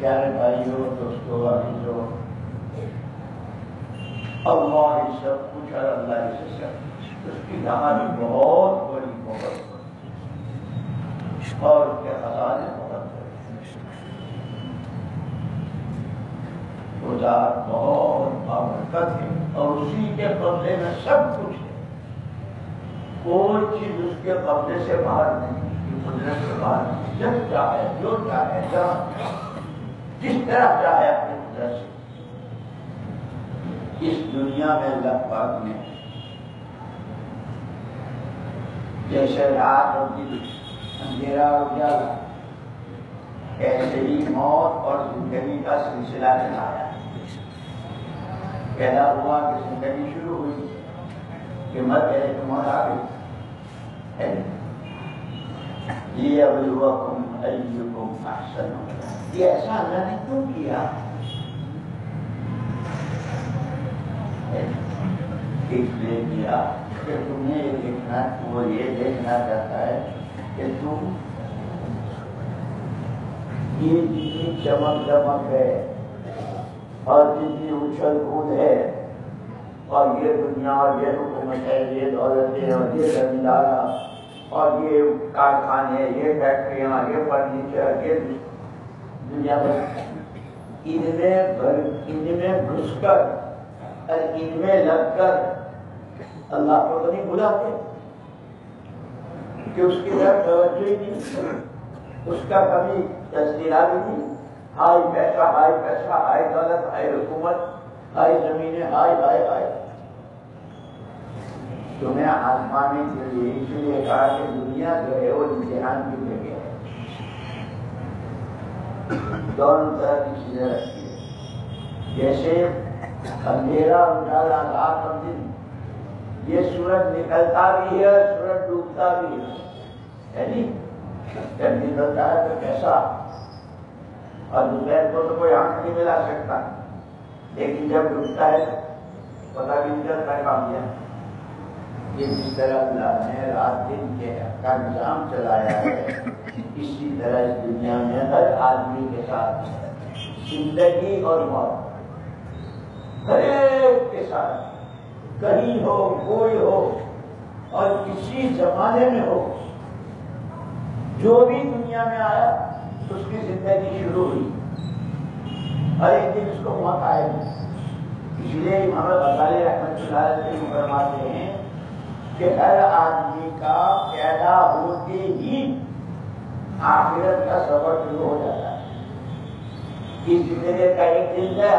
प्यारे भाइयों दोस्तों अजीजों अल्लाह ही सब कुछ और अल्लाह ही से सब कुछ उसकी कहानी बहुत बड़ी बहुत बड़ी और उसके खजाने खुदा बहुत बाबरकत है और उसी के कब्जे में सब कुछ है। कोई चीज़ उसके कब्जे से बाहर नहीं कुदरत बाहर जब चाहे, जो चाहे, जहाँ जिस तरह चाहे अपने कुदरत से। इस दुनिया में अल्लाह पाक ने जैसे रात और दिन अंधेरा और उजाला ऐसे ही मौत और ज़िंदगी का सिलसिला चलाया पैदा हुआ कि ज़िंदगी शुरू हुई, कि मर गए तो मौत आ गई, है ये अबलुवकुम अय्युकुम अहसन ये ऐसा अल्लाह ने क्यों किया? इसलिए किया कि तुम्हें ये देखना, वो ये देखना चाहता है कि तुम ये जितनी चमक दमक है। और जितनी उछल कूद है। और ये दुनिया और ये हुकूमत है, ये दौलत और ये जमींदारा, और ये कारखाने, ये फैक्ट्रियाँ, ये फर्नीचर, ये दुनिया भर। इनमें इनमें और इनमें अल्लाह को तो नहीं बुलाते, कि उसकी तरफ़ तवज्जो ही नहीं, उसका कभी तस्वीरा भी नहीं। हाय पैसा हाय पैसा हाय दौलत हाय हुकूमत, हाय जमीने, हाय हाय हाय। तुम्हें आजमाने के लिए, इसलिए कहा कि दुनिया जो है वो इम्तिहान की जगह है। दोनों तरह की चीज़ें रखती है। जैसे अंधेरा, उजाला, रात और दिन। ये सूरज निकलता भी है सूरज डूबता भी है नहीं? जब दिन होता है तो कैसा? और दोपहर को तो कोई आँख नहीं मिला सकता। लेकिन जब डूबता है, पता भी नहीं चलता काम दिया ये जिस तरह अल्लाह ने रात दिन के का निज़ाम चलाया है, इसी तरह इस दुनिया में हर आदमी के साथ ज़िंदगी और मौत। हर एक के साथ। कहीं हो, कोई हो, और किसी जमाने में हो। जो भी दुनिया में आया उसकी ज़िंदगी शुरू हुई। हर एक दिन उसको मौत आएगी इसलिए इमाम गजाली रहमत हैं कि हर आदमी का पैदा होते ही आखिरत का सफ़र शुरू हो जाता है। इस ज़िंदगी का एक दिन गया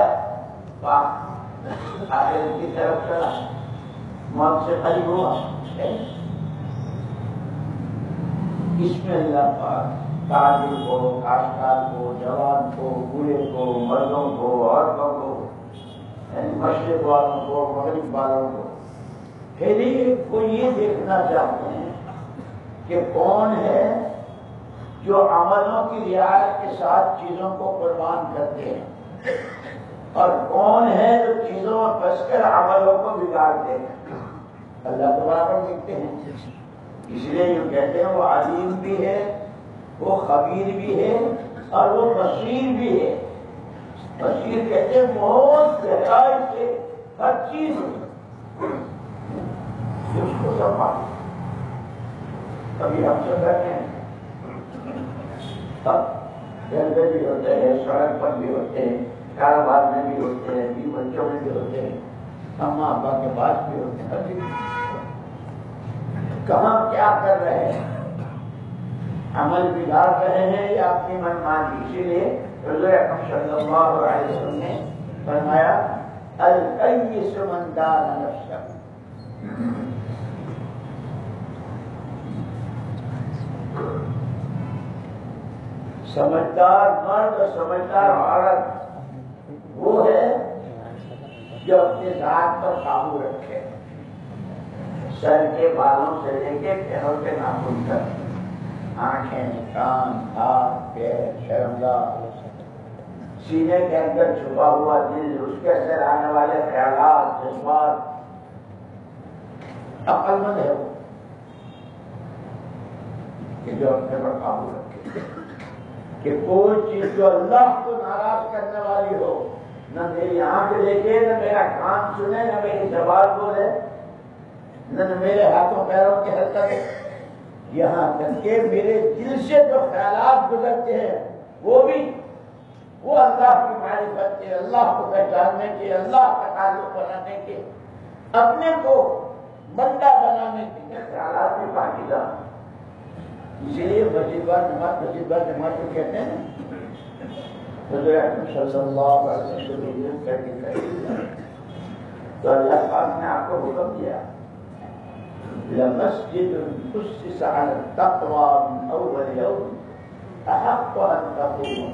आखिरत की तरफ़ चला। मौत से करीब हुआ इसमें अल्लाह पाक ताजिर को काश्तकार को जवान को बूढ़े को मर्दों को औरतों को मशरक वालों को मगरब वालों को फिर को ये देखना चाहते हैं कि कौन है जो अमलों की रियायत के साथ चीज़ों को कुर्बान करते हैं और कौन है जो चीज़ों में फंसकर अमलों को बिगाड़ते हैं। अल्लाह तो बराबर देखते हैं। इसलिए जो कहते हैं वो अलीम भी है वो खबीर भी है और वो बशीर भी है। इसीलिए कहते हैं, बहुत गहराई से हर चीज़ उसको संभाल कभी हम सब रहते हैं। तब में भी होते हैं सड़क पर भी होते हैं, कारोबार में भी होते हैं भी बच्चों में भी होते हैं, अम्मा अब्बा के पास भी होते हैं। कहा क्या कर रहे हैं? अमल बिगाड़ रहे हैं, या अपनी मनमानी। इसीलिए वसल्लम ने फरमाया, अल कय्यिस मन दान समझदार मर्द और समझदार औरत, वो है जो अपने दांत पर काबू रखे, सर के बालों से लेके पैरों के नाखून तक। आँखें कान हाथ पैर शर्मगा सीने के अंदर छुपा हुआ दिल, उसके अंदर आने वाले ख्याल जज्बात। अकलमंद है वो। कि जो अपने पर काबू रखे कि कोई चीज़ जो अल्लाह को नाराज़ करने वाली हो, न मेरी आँख देखे न मेरा कान सुने, न मेरी जबान बोले, न मेरे हाथों पैरों की हरकत। यहाँ तक के मेरे दिल से जो ख्याल गुजरते हैं, वो भी, वो अल्लाह की मारिफत के, अल्लाह को पहचानने के, अल्लाह का ताल्लुक बनाने के, अपने को बंदा बनाने के ख्याल भी पाकिदा इसीलिए बार नमाज़ बार नमाज़ को कहते हैं तो अल्लाह पाक ने आपको हुक्म दिया। मस्जिद तकवा अव्वल यौम अहक्क अन तकूम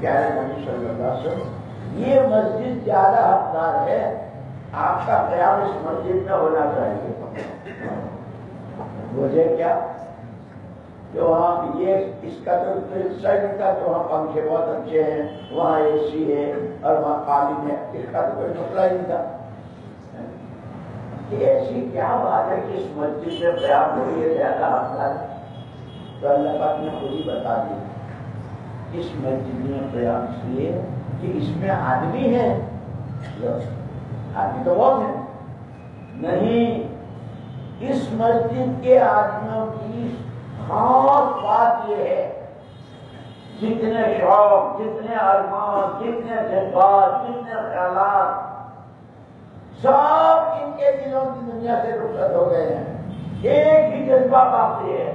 प्यारे नबी सल्लल्लाहु अलैहि वसल्लम ये मस्जिद ज्यादा हकदार है आपका ख्याल इस मस्जिद में होना चाहिए मुझे क्या जो वहाँ ये इसका तो सही का तो वहाँ पंखे बहुत अच्छे हैं, वहाँ एसी है और वहाँ कालीन है इसका तो कोई मसला ही था। ऐसी क्या बात है कि इस मस्जिद में बयान हो रही है, ज़्यादा हकदार तो अल्लाह पाक ने खुद ही बता दिया इस मस्जिद में बयान इसलिए कि इसमें आदमी है। आदमी तो बहुत है। नहीं, इस मस्जिद के आदमियों की खास बात यह है, जितने शौक, जितने अरमान, जितने जज्बात, जितने ख्याल सब इनके दिलों की दुनिया से रुखसत हो गए हैं। एक ही जज्बा बाकी है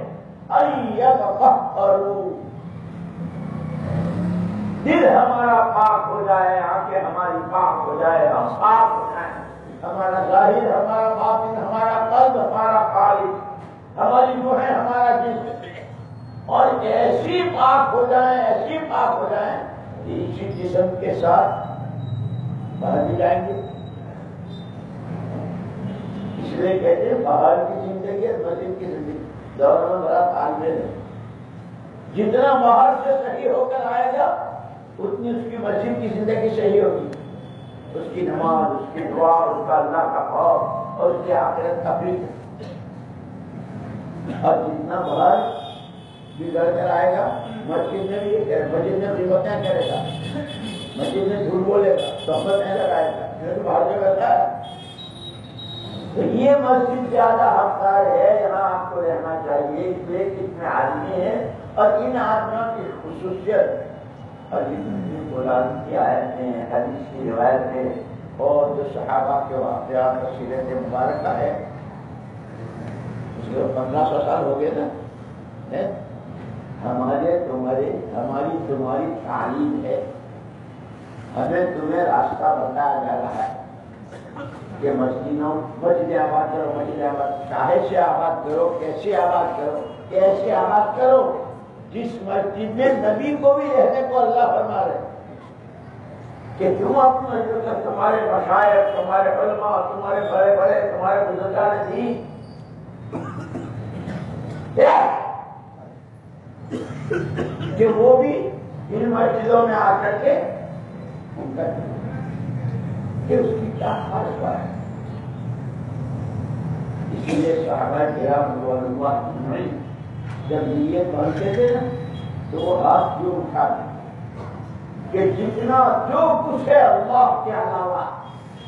दिल हमारा पाक हो जाए, आँखें हमारी पाक हो जाए, हम पाक हो जाए। हमारा ज़ाहिर, हमारा बातिन, हमारा कल्ब, हमारा खालिद। हमारी रूहें हमारा जिस्म और ऐसी पाक हो जाए, ऐसी पाक हो जाए कि इसी जिस्म के साथ बाहर भी जाएँगे। इसलिए कहते हैं, बाहर की ज़िंदगी और मस्जिद की ज़िंदगी, दोनों में बड़ा तालमेल है। जितना बाहर से सही होकर आएगा, उतनी उसकी मस्जिद की ज़िंदगी सही होगी। उसकी नमाज़, उसकी दुआ, उसका अल्लाह का खौफ और उसकी आखिरत का फ़िक्र और जितना बाहर बिगड़ कर आएगा मस्जिद में भी, मस्जिद में क्या करेगा। मस्जिद में झूठ बोलेगा सोहबत नहीं लगाएगा फिर बाहर जो करता है। तो ये मस्जिद ज़्यादा हकदार है, यहाँ आपको रहना चाहिए इसलिए इसमें आदमी है और इन आदमियों की खसूसियत और जो सहाबा के वाकयात और सीरत मुबारक है पंद्रह सौ साल हो गए ना? हमारे, तुम्हारे, हमारी, तुम्हारी तालीम है। हमें तुम्हें रास्ता बताया जा रहा है कि मस्जिदों, मस्जिद आबाद करो, मस्जिद आबाद काहे से आबाद करो, कैसे आबाद करो, कैसे आबाद करो? जिस मस्जिद में नबी को भी रहने को अल्लाह फरमा रहे कि तुम अपनी मस्जिद तुम्हारे मशायर तुम्हारे उलमा, तुम्हारे बड़े बड़े तुम्हारे बुजुर्गा ने दी कि वो भी इन मस्जिदों में आकर के उनका कि उसकी क्या खास बात है? इसलिए साहबा किया नहीं। जब ये बनते थे ना तो वो हाथ जो उठा कि जितना जो कुछ है अल्लाह के अलावा,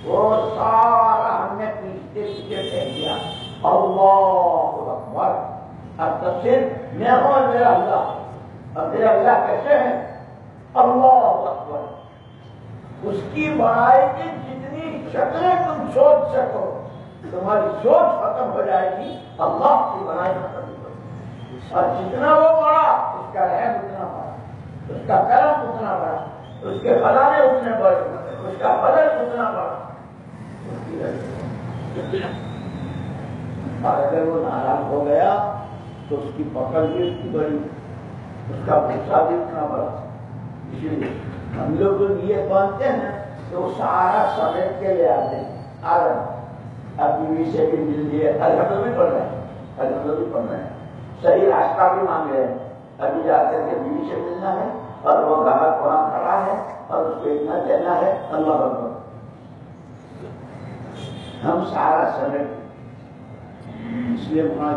वो सारा हमने पीछे पीछे कह दिया उसकी बड़ाई की जितनी शक्लें तुम सोच सको, तुम्हारी सोच खत्म हो जाएगी, अल्लाह की बड़ाई खत्म हो और जितना वो बड़ा, उसका रहम उतना बड़ा, उसका कर्म उतना बड़ा, उसके फलाने उतने बड़े, उसका बदल उतना बड़ा। और अगर वो नाराज़ हो गया तो उसकी पकड़ भी उतनी बड़ी। उसका गुस्सा भी उतना बड़ा। इसलिए हम लोग ये बांधते हैं तो सारा समेट के ले आते हैं। आरम अब बीवी से भी मिल लिए। अलहमद भी पढ़ रहे हैं। अलहमद भी पढ़ रहे हैं। सही रास्ता भी मांग रहे हैं। अभी जाकर के बीवी से मिलना है, और वो ग्राहक वहाँ खड़ा है, और उसको इतना देना है, अल्लाह हम सारा समय इसलिए वहाँ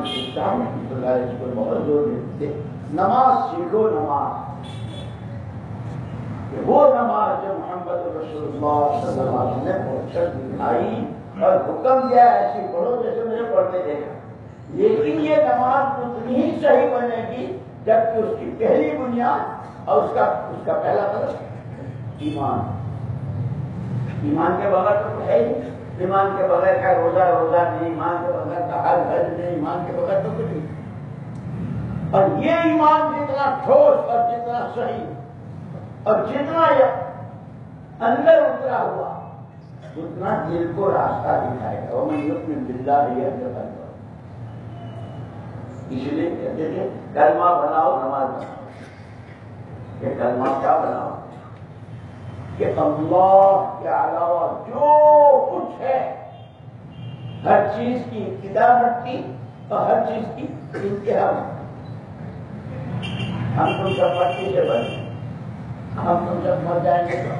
इसको बहुत ज़ोर देते नमाज़ सीखो, नमाज़। वो नमाज़ जो मोहम्मद ने पहुंचकर दिखाई और हुक्म दिया, ऐसी पढ़ो जैसे मुझे पढ़ने देखा। लेकिन ये नमाज़ उतनी ही सही बनेगी जबकि उसकी पहली बुनियाद और उसका उसका पहला मतलब ईमान। ईमान के बगैर तो है ही ईमान के बगैर का रोजा रोजा नहीं, ईमान के बगैर का हर घर नहीं, ईमान के बगैर तो कुछ नहीं। और ये ईमान जितना ठोस और जितना सही, और जितना अंदर उतरा हुआ, उतना दिल को रास्ता दिखाएगा। इसलिए कहते थे, कलमा बनाओ, नमाज़ बनाओ। ये कलमा क्या बनाओ? कि अल्लाह के अलावा जो कुछ है, हर चीज़ की इब्तदा रखती और हर चीज़ की इंतहा हम तुम सब मट्टी से बने, हम तुम सब मर जाएँगे तो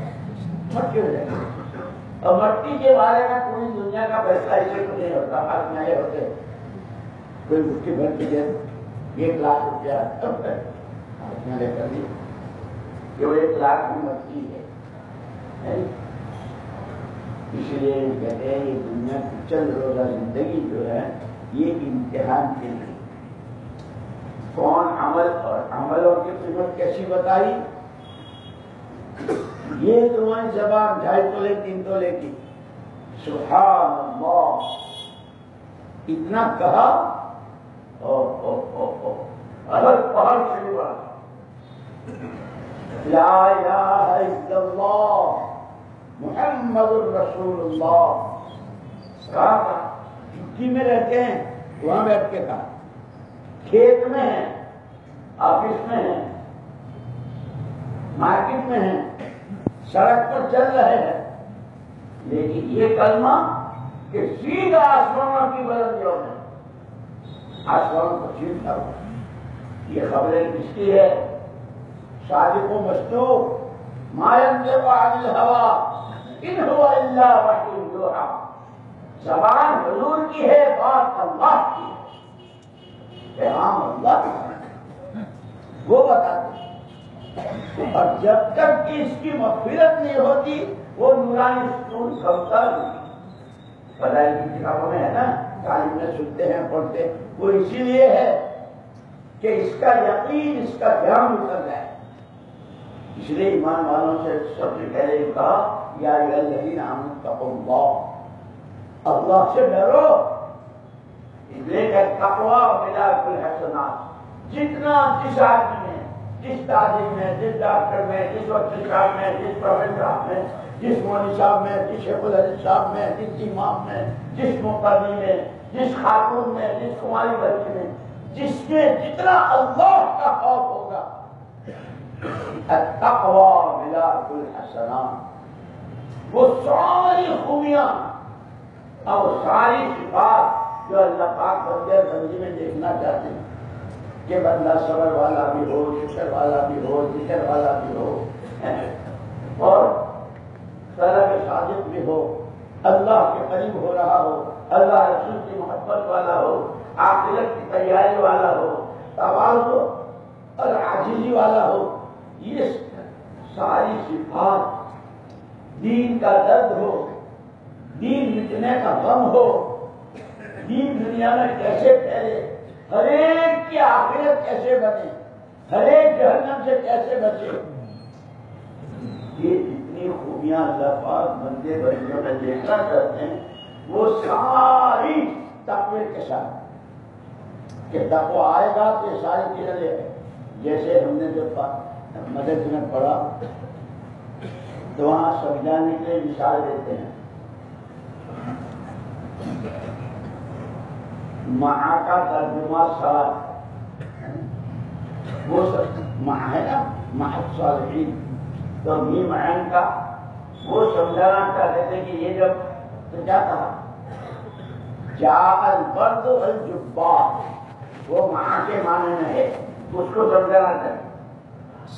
मट्टी हो जाएँगे और मट्टी के बारे में पूरी दुनिया का फैसला इसे को नहीं होता हाथ न्याय होते। कोई मुट्ठी भर के दे एक लाख रुपया हाथ न्याय कर दी केवल एक लाख की मट्टी है? इसलिए कहते हैं, ये दुनिया की चल रोजा ज़िंदगी जो है, ये इम्तिहान के लिए। कौन अमल और अमलों की कीमत कैसी बताई? ये तुम्हारी जबान ढाई तोले, तीन तोले की। सुहान इतना कहा ओ ओ ओ ओ अलग पहाड़ से भी बड़ा मोहम्मद छुट्टी में रहते हैं, वहाँ बैठ के कहा खेत में है, ऑफ़िस में है, मार्केट में है, सड़क पर चल रहे हैं। लेकिन ये कलमा कि सीधा आसमानों की बुलंदियों में। आसमानों को छीन कर ये खबरें किसकी है? साजिको मस्तू मायन के बादल हवा। जबान हजूर की है, बात अल्लाह की हम अल्लाह वो बताते और जब तक कि इसकी मफिरत नहीं होती, वो नूरानी स्कूल कमता नहीं पढ़ाई की किताबों में है ना तालीम में सुनते हैं, पढ़ते वो इसीलिए है कि इसका यकीन, इसका ध्यान उतर जाए। इसलिए ईमान वालों से सबसे पहले कहा या अल्लाह से डरो जितना जिस आदमी में जिस तालीम में जिस डॉक्टर में जिस वकील साहब में जिस प्रोफेसर साहब में जिस मोनी साहब में जिस शेखुल अली साहब में जिस इमाम में जिस मुकदमी में जिस खातून में जिस कुमारी बच्ची में जिसके जितना अल्लाह का खौफ होगा तकवा मिला कुल हसनान वो सारी खूबियाँ और सारी सिफात जो अल्लाह पाक बंदे बंदी में देखना चाहते हैं, कि बंदा सबर वाला भी हो, शुक्र वाला भी हो, ज़िक्र वाला भी हो और तरह साजिद भी हो, अल्लाह के करीब हो रहा हो, अल्लाह रसूल की मोहब्बत वाला हो, आखिरत की तैयारी वाला हो तवाजो और आजीजी वाला हो, ये सारी सिफात दीन का दर्द हो, दीन मिटने का गम हो, दीन दुनिया में कैसे फैले, हरेक की आखिरत कैसे बने, हरेक जहन्नम से कैसे बचे? ये जितनी खूबियाँ अल्लाह बंदे बंदियों में देखना चाहते हैं, वो सारी तकवे के साथ। कि तकवा आएगा तो ये सारी चीज़ें जैसे हमने जो मदद में पढ़ा तो वहाँ समझाने के लिए मिसाल देते हैं। महा का तर्जुमा सात। वो महा है ना? महासालीन तो मी महन का वो समझाना चाहते थे कि ये जब तो क्या कहा? जाल बर्द जुब्बा। वो महा के माने में है। उसको समझाना चाहिए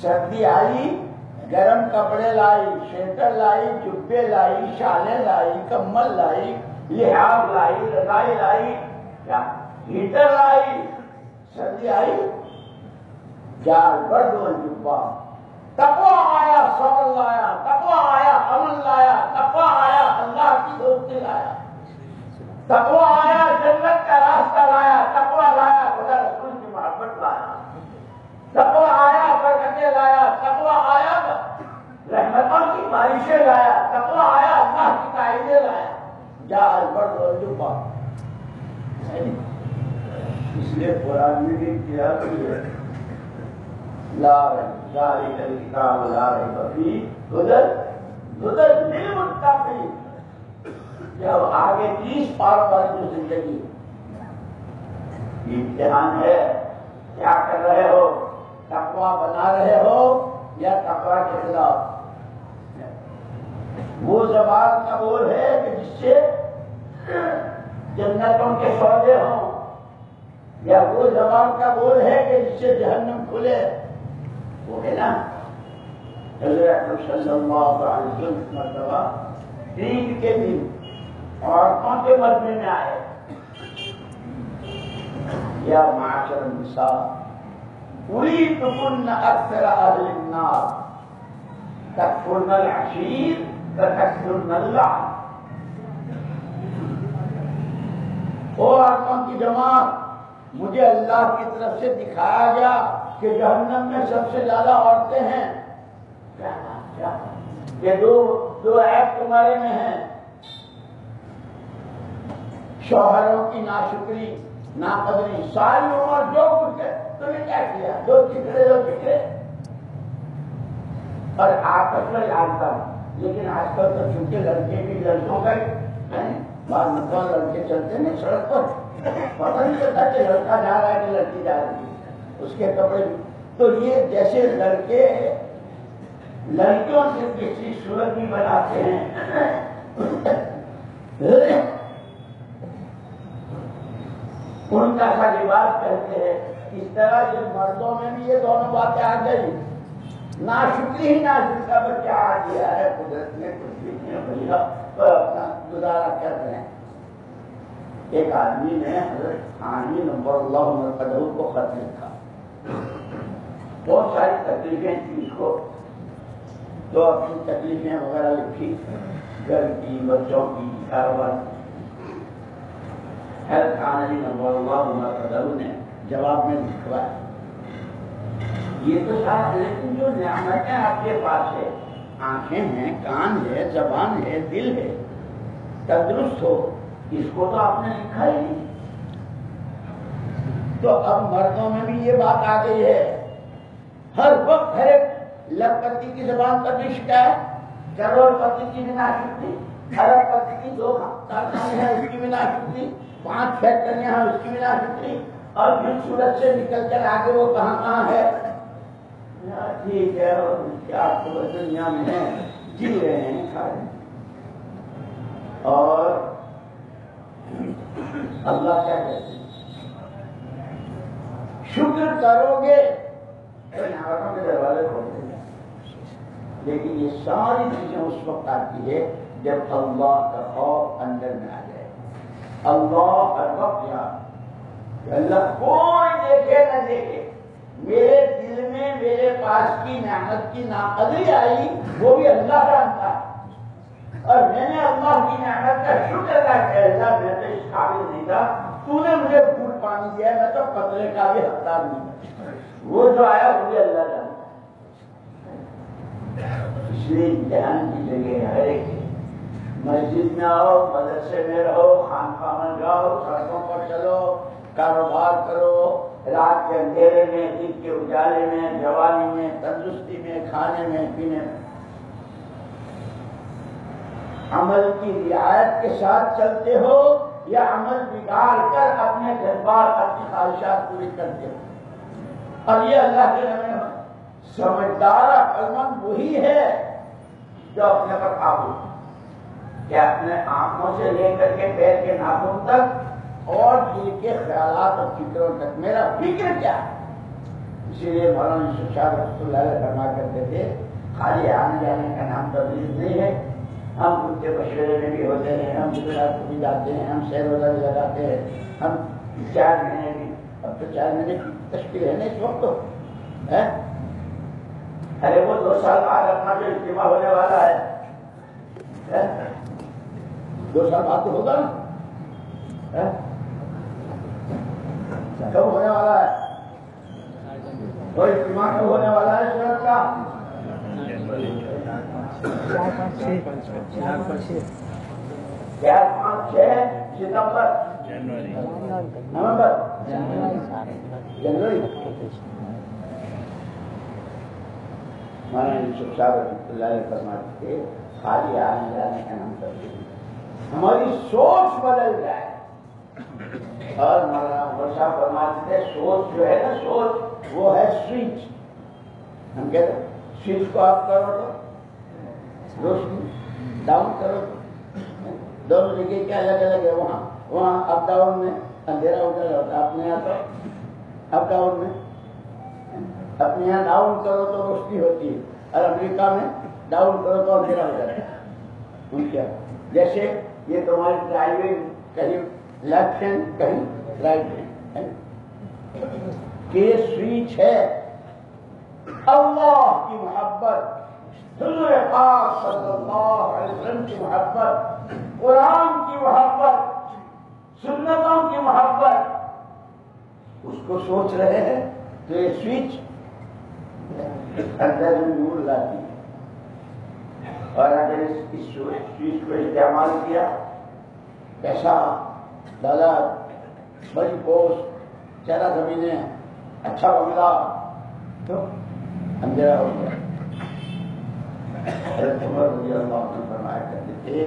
सर्दी आई गरम कपड़े लाई, स्वेटर लाई, जुब्बे लाई शाले लाई, कम्बल लाई, लिहाज लाई रजाई लाई क्या हीटर लाई, सर्दी आई, जाल बर्द अल जुब्बा। तकवा आया सबर लाया, तकवा आया, अमन लाया, तकवा आया, अल्लाह की दोस्ती लाया। तकवा आया, जन्नत का रास्ता लाया, तकवा लाया, खुदा रसूल की मोहब्बत लाया तकवा आया बरकतें लाया, तकवा आया रहमतों की बारिशें लाया, तकवा आया, अल्लाह की कायदे लाया। जा अलबर्ट रजुपा इसलिए कुरान में भी किया कि ला जारी कर किताब, ला रही बफी उधर उधर दिल मुट्ठा मुत्ताफी जब आगे तीस पार पार जो ज़िंदगी। इम्तिहान है। क्या कर रहे हो? तकवा बना रहे हो या तकवा के खिलाफ? वो जबान का बोल है कि जिससे जन्नतों के सौदे हों, या वो जबान का बोल है कि जिससे जहन्नम खुले, वो है ना? मरतबा ईद के दिन औरतों के मरने में आए। या माशर पूरी तुकुन अक्सर अहलनार तकफुरनल अशीर तकफुरनल्ला ओ औरतों की जमात, मुझे अल्लाह की तरफ़ से दिखाया गया कि जहन्नम में सबसे ज़्यादा औरतें हैं। क्या ये दो दो ऐप तुम्हारे में हैं। शोहरों की नाशुक्री नाकदरी सारी उम्र जो कुछ है तुमने क्या किया? जो चिकड़े जो चिकड़े और आपस में जानता हूँ। लेकिन आजकल तो चूँकि लड़के भी लड़कों का बार मतलब लड़के चलते नहीं सड़क पर? पता नहीं चलता कि लड़का जा रहा है कि लड़की जा रही है। उसके कपड़े तो ये जैसे लड़के लड़कियों से किसी सूरत भी बनाते हैं। उनका सा लिबास पहनते हैं। इस तरह जब मर्दों में भी ये दोनों बातें आ गई। ना शुक्री ही ना का बच्चा आ गया है? कुदरत में कुछ भी नहीं भैया तो अपना गुजारा कर रहे हैं। एक आदमी ने हज़रत खानी नंबर अल्लाह को खत लिखा। बहुत सारी तकलीफें थी उसको तो अपनी तकलीफें वगैरह लिखी। घर की, बच्चों की कारोबार जवाब में लिखवाया ये तो सारा लेकिन जो नियामतें आपके पास है, आँखें हैं, कान है, जबान है, दिल है, तंदुरुस्त हो, इसको तो आपने लिखा ही नहीं। तो अब मर्दों में भी ये बात आ गई है। हर वक्त हर एक लखपति की जबान पर भी शिकायत, करोड़पति की भी नाशुक्ति अरबपति की दो कारखाने हैं, उसकी बिना नाशुक्ति पाँच फैक्ट्रियाँ हैं, उसकी भी नाशुक्ति और फिर सूरत से निकल कर आगे वो कहाँ कहाँ है? ठीक है क्या तो दुनिया में है। जी रहे हैं, खा रहे और अल्लाह क्या कहते हैं? शुक्र करोगे तो के दरवाजे खोल देंगे लेकिन ये सारी चीज़ें उस वक्त आती है जब अल्लाह का खौफ अंदर में आ जाए। अल्लाह हर वक्त अल्लाह कोई देखे न देखे। मेरे दिल में मेरे पास की मेहनत की नाकदरी आई, वो भी अल्लाह जानता। और मैंने अल्लाह की मेहनत का शुक्र अदा किया अल्लाह मैं तो इस काबिल नहीं था। तूने मुझे फूल पानी दिया, मैं तो पतले का भी हकदार नहीं वो जो आया, वो भी अल्लाह जानता। इसलिए ध्यान की जगह हर एक मस्जिद में आओ मदरसे में रहो खानखा में जाओ सड़कों पर चलो कारोबार करो रात के अंधेरे में दिन के उजाले में जवानी में तंदुरुस्ती में, खाने में, पीने में। अमल की रियायत के साथ चलते हो या अमल बिगाड़ कर अपने जज्बात अपनी ख्वाहिशात पूरी करते हो। और ये अल्लाह के समझदार अकलमंद वही है जो अपने पर काबू कि अपने आँखों से लेकर के पैर के नाखून तक और दिल के ख्याल और फिक्रों तक। मेरा फ़िक्र क्या? है इसीलिए मौलाना शाह रसुल्लाह फरमा करते थे खाली आने जाने का नाम तबलीग नहीं है। हम उनके मशवरे में भी होते हैं हम गुजरात को भी जाते हैं हम शेर रोजा भी लगाते हैं हम चार महीने भी अब तो चार महीने की तश्किल है नहीं वक्त तो है? अरे वो दो साल बाद अपना जो इज्तिमा होने वाला है, है? दो साल बाद तो होगा ना। कब होने वाला है? तो इज्तिमा कब होने वाला है सूरत का। चार पाँच छह सितंबर। नवंबर। जनवरी। महाराज यूसुफ साहब रहमतुल्लाह अलैह फरमाते थे खाली आने जाने का नाम तब्दील हमारी सोच बदल जाए। और फरमाते थे सोच जो है ना सोच वो है स्विच। हम कहते हैं, स्विच को आप करो तो रोशनी डाउन करो तो। दोनों जगह क्या अलग अलग है? वहाँ वहाँ अप डाउन में अंधेरा उधर होता है अपने यहाँ तो अप डाउन में अपने यहाँ डाउन करो तो रोशनी होती है। और अमेरिका में डाउन करो तो अंधेरा हो जाता है। उनके जैसे ये तुम्हारी ड्राइविंग कहीं लेफ़्ट हैंड कहीं राइट हैंड के स्विच है। अल्लाह की मोहब्बत की मोहब्बत, कुरान की मोहब्बत, सुन्नतों की मोहब्बत, उसको सोच रहे हैं तो ये स्विच अंदर में नूर लाती और अगर इस स्विच को इस्तेमाल किया, पैसा दौलत बड़ी पोस्ट ज़्यादा जमीनें अच्छा बंगला तो अंधेरा हो गया। फरमाया करते थे,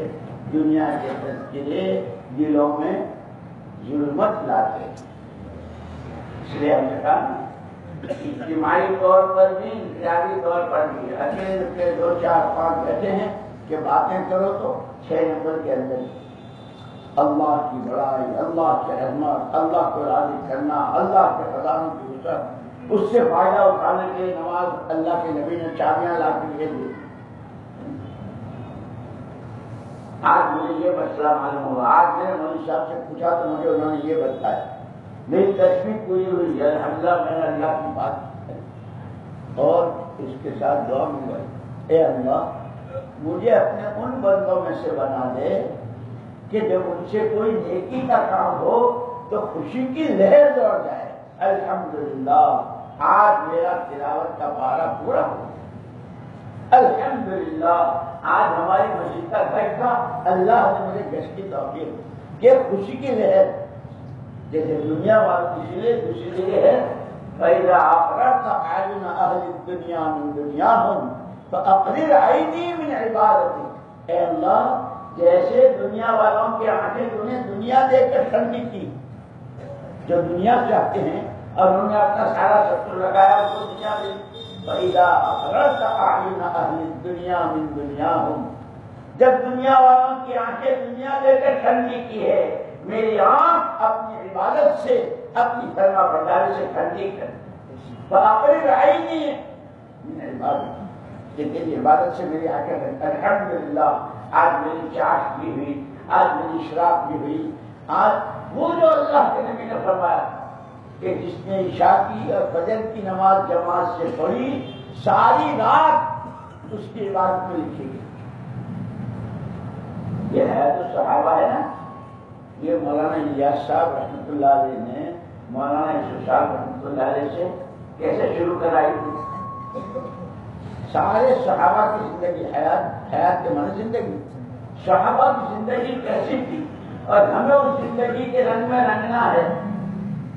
दुनिया के तस्करे दिलों में जुल्मत लाते इसलिए हमने कहा इज्तिमाई तौर पर भी इंफरादी तौर पर भी अकेले के दो, चार, पाँच बैठे हैं कि बातें करो तो छह नंबर के अंदर अल्लाह की बड़ाई, अल्लाह के रहमत, अल्लाह को राज़ी करना, अल्लाह के खजानों की वसत उससे फ़ायदा उठाने के नमाज़ अल्लाह के नबी ने चाबियाँ ला के लिए दी। आज मुझे ये मसला मालूम हुआ। आज मैंने मौली साहब से पूछा तो मुझे उन्होंने ये बताया। मेरी तस्वीर पूरी हुई है अल्लाह मैंने अल्लाह की बात। और इसके साथ दुआ मंगवाई ए अल्लाह, मुझे अपने उन बंदों में से बना दे कि जब उनसे कोई नेकी का काम हो तो खुशी की लहर दौड़ जाए अल्हम्दुलिल्लाह, आज मेरा तिलावत का पारा पूरा हो। अल्हम्दुलिल्लाह, आज हमारी मस्जिद का था अल्लाह ने मुझे गश की तौफीक ये खुशी की लहर जैसे दुनिया वालों की इसलिए दूसरी जगह है, पैदा अफरत आलिम अहल दुनिया में दुनिया तो अफरीर आईनी मिन इबादती। अल्लाह, जैसे दुनिया वालों की आँखें तूने दुनिया देखकर ठंडी की, जो दुनिया चाहते हैं, और उन्होंने अपना सारा शत्रु लगाया, उसको दुनिया में पैदा अफरत आलिम अहल दुनिया मिन दुनिया हम जब दुनिया वालों की आँखें दुनिया लेकर ठंडी की है, मेरी आँख अपनी इबादत से अपनी फरमा बरदारी से ठंडी कर। बापर आई नहीं है। इबादत कि। तेरी इबादत से मेरी आँखें अल्हम्दुलिल्लाह, आज मेरी चाट भी हुई, आज मेरी शराब भी हुई। आज वो जो अल्लाह के नबी ने फरमाया कि जिसने ईशा की और फजर की नमाज़ जमात से पढ़ी, सारी रात उसकी इबादत में लिखी गई। ये है तो सहाबा है ना? ये मौलाना इलियास साहब अलैह ने, मौलाना यूसुफ साहब अलैह से कैसे शुरू कराई? सारे सहाबा की ज़िंदगी, हयात हयात के मन ज़िंदगी। सहाबा की ज़िंदगी कैसी थी? और हमें उस ज़िंदगी के रंग में रंगना है।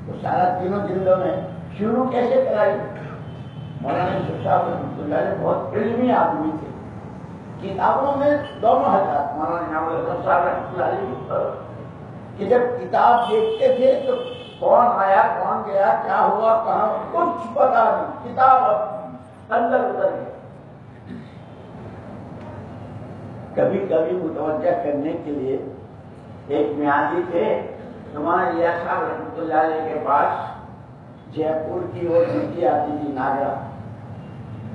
तो सारा तीनों जिंदों में शुरू कैसे कराई? मौलाना यूसुफ साहब अलैह बहुत इल्मी आदमी थे। किताबों में दोनों हज़ार मौलाना साहब अलैह कि जब किताब देखते थे तो कौन आया, कौन गया, क्या हुआ, कहा, कुछ पता नहीं। किताब अंदर उतर गया कभी कभी मुतवजा करने के लिए एक म्यादी थे हमारे लिया साहब के पास जयपुर की वो ड्यूटी आती थी नागरा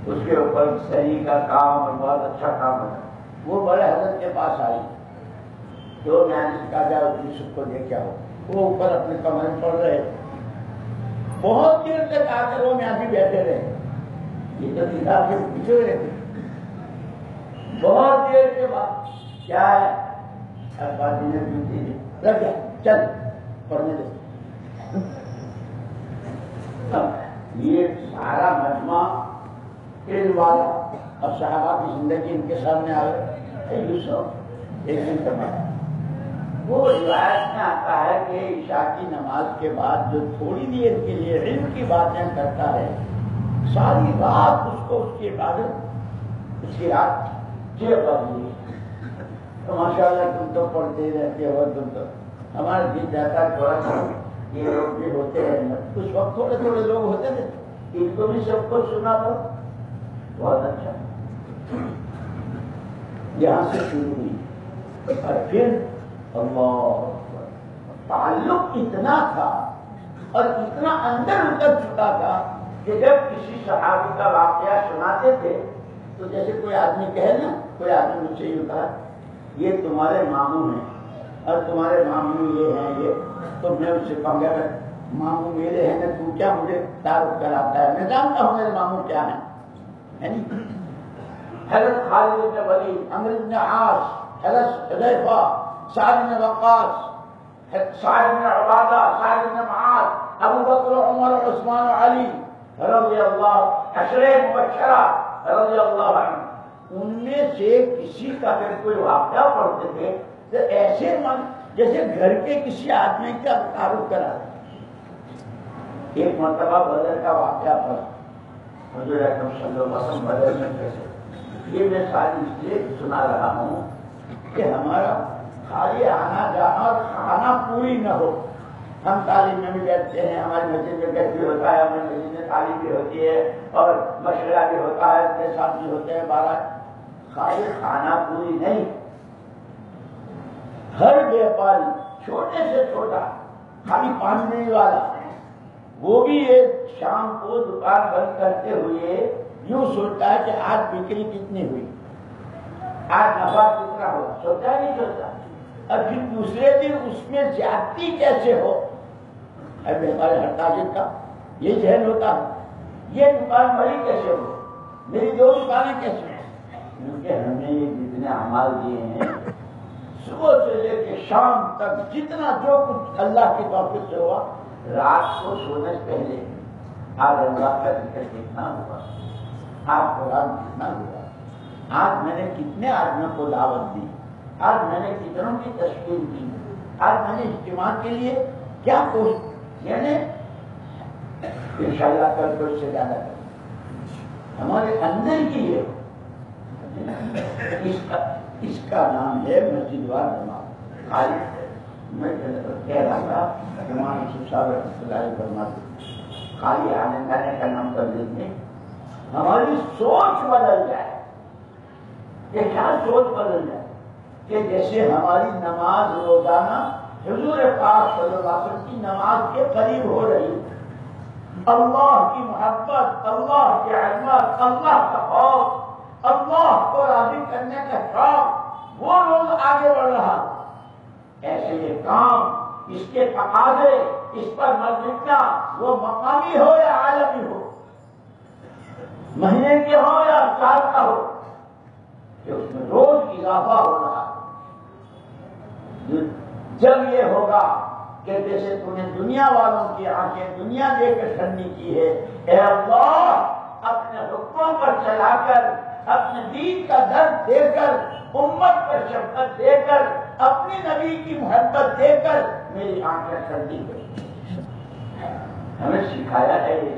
उसके ऊपर सही का काम और बहुत अच्छा काम है वो बड़े हज़रत के पास आई। मैंने कहा जाओ यूसुफ को देख आओ। वो ऊपर अपने कमरे में पड़ रहे बहुत देर तक आकर वो म्यादी बैठे रहे ये तो किताब के पीछे रहते बहुत देर के बाद क्या है? अब्बाजी ने ड्यूटी रख जा चल, पढ़ने दे। ये सारा मजमा इल्म वाला और साहबा की ज़िंदगी इनके सामने आ गए यूसुफ एक दिन बात। वो रिवायत में आता है कि ईशा की नमाज़ के बाद जो थोड़ी देर के लिए इल्म की बातें करता है, सारी रात उसको उसकी इबादत, उसकी रात जे बदली तो माशाल्लाह तुम तो पढ़ते रहते हो तुम तो हमारा दिल जाता है थोड़ा सा ये लोग भी होते हैं, उस वक्त थोड़े थोड़े लोग होते थे। इनको भी सबको सुना दो। बहुत अच्छा। यहाँ से शुरू हुई। और फिर ताल्लुक इतना था और इतना अंदर उतर चुका था कि जब किसी सहाबी का वाकया सुनाते थे तो जैसे कोई आदमी कहे ना, कोई आदमी मुझसे यूँ कहा, ये तुम्हारे मामू हैं और तुम्हारे मामू ये हैं, ये तो मैं उससे कहूँगा मामू मेरे हैं ना तू क्या मुझे तारुफ कराता है? मैं जानता हूँ मेरे मामू क्या है। हज़रत खालिद इब्न वलीद, अमर इब्न आस हज़रत इब्न वक्कास साद इब्न उबादा साद इब्न मुआज अबू बकर, उमर और उस्मान और अली रज़ी अल्लाह अशरे मुबशरा रज़ी अल्लाह उनमें से किसी का अगर कोई वाक्या पढ़ते थे तो ऐसे मन, जैसे घर के किसी आदमी का तारुफ करा एक मरतबा बदर का वाक्या पढ़ा। ये मैं सारी इसलिए सुना रहा हूँ कि हमारा खाली आना जाना और खाना पूरी न हो। हम तालीम में भी बैठते हैं, हमारी मस्जिद में बैठ भी होता है, हमारी मस्जिद में तालीम भी होती है और मशरा भी होता है पेशाब भी होते हैं, बारह। खाली खाना पूरी नहीं। हर व्यापारी छोटे से छोटा, खाली पानी वाला, वो भी एक शाम को दुकान बंद करते हुए यूँ सोचता है कि आज बिक्री कितनी हुई। आज नफा कितना होगा? सोचा नहीं सोचता और फिर दूसरे दिन उसमें ज्यादती कैसे हो? अभी हमारे हड़ताल का ये जहन होता है। ये दुकान बड़ी कैसे हो? मेरी दो दुकानें कैसे हो? क्योंकि हमने जितने अमाल दिए हैं, सुबह से लेकर शाम तक जितना जो कुछ अल्लाह की तौफीक से हुआ, रात को सोने से पहले आज अल्लाह का ज़िक्र कितना हुआ? आज कुरान कितना हुआ? आज मैंने कितने आदमियों को दावत दी? आज मैंने कितनों की तस्वीर दी? आज मैंने इज्तिमा के लिए क्या कोशिश मैंने इंशाल्लाह कल को इससे ज़्यादा कर हमारे अंदर की ये इसका इसका नाम है मस्जिद वार जमात खाली मैं कह रहा था साहब खाली आने जाने का नाम कर देंगे। हमारी सोच बदल जाए। ये क्या सोच बदल जाए? कि जैसे हमारी नमाज़ रोज़ाना हजूर पाक वसल्लम की नमाज़ के करीब हो रही अल्लाह की मोहब्बत, अल्लाह की अहमत, अल्लाह का खौफ अल्लाह को राज़ी करने का शौक, वो रोज आगे बढ़ रहा ऐसे ये काम, इसके तकाजे, इस पर मर मिटना वो मकामी हो या आलमी हो? महीने के हो या साल का हो? कि उसमें रोज इजाफा हो रहा जब ये होगा कि जैसे तूने दुनिया वालों की आँखें दुनिया देकर ठंडी की है अल्लाह, अपने हुक्मों पर चलाकर, अपने दीन का दर्द देकर, उम्मत पर शफकत देकर, अपनी नबी की मोहब्बत देकर मेरी आँखें ठंडी कर हमें सिखाया है ये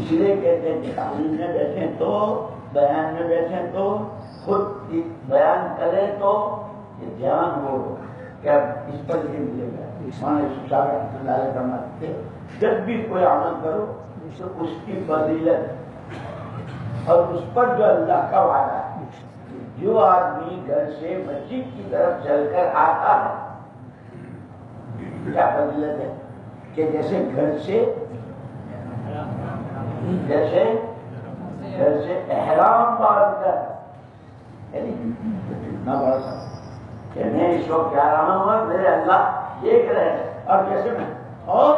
इसलिए कहते हैं कि तालीम में बैठे तो बयान में बैठे तो खुद बयान करे तो ये ध्यान हो, क्या इस पर ये मिलेगा? माने करना जब भी कोई अमल करो तो उसकी फजीलत और उस पर जो अल्लाह का वादा है, जो आदमी घर से मस्जिद की तरफ़ चलकर आता है, क्या फजीलत है? कि जैसे घर से जैसे जैसे एहराम बाँध कर कितना बड़ा सा कि मैं इस वक्त जा रहा हूँ? मेरे अल्लाह देख रहे हैं। और कैसे मैं और?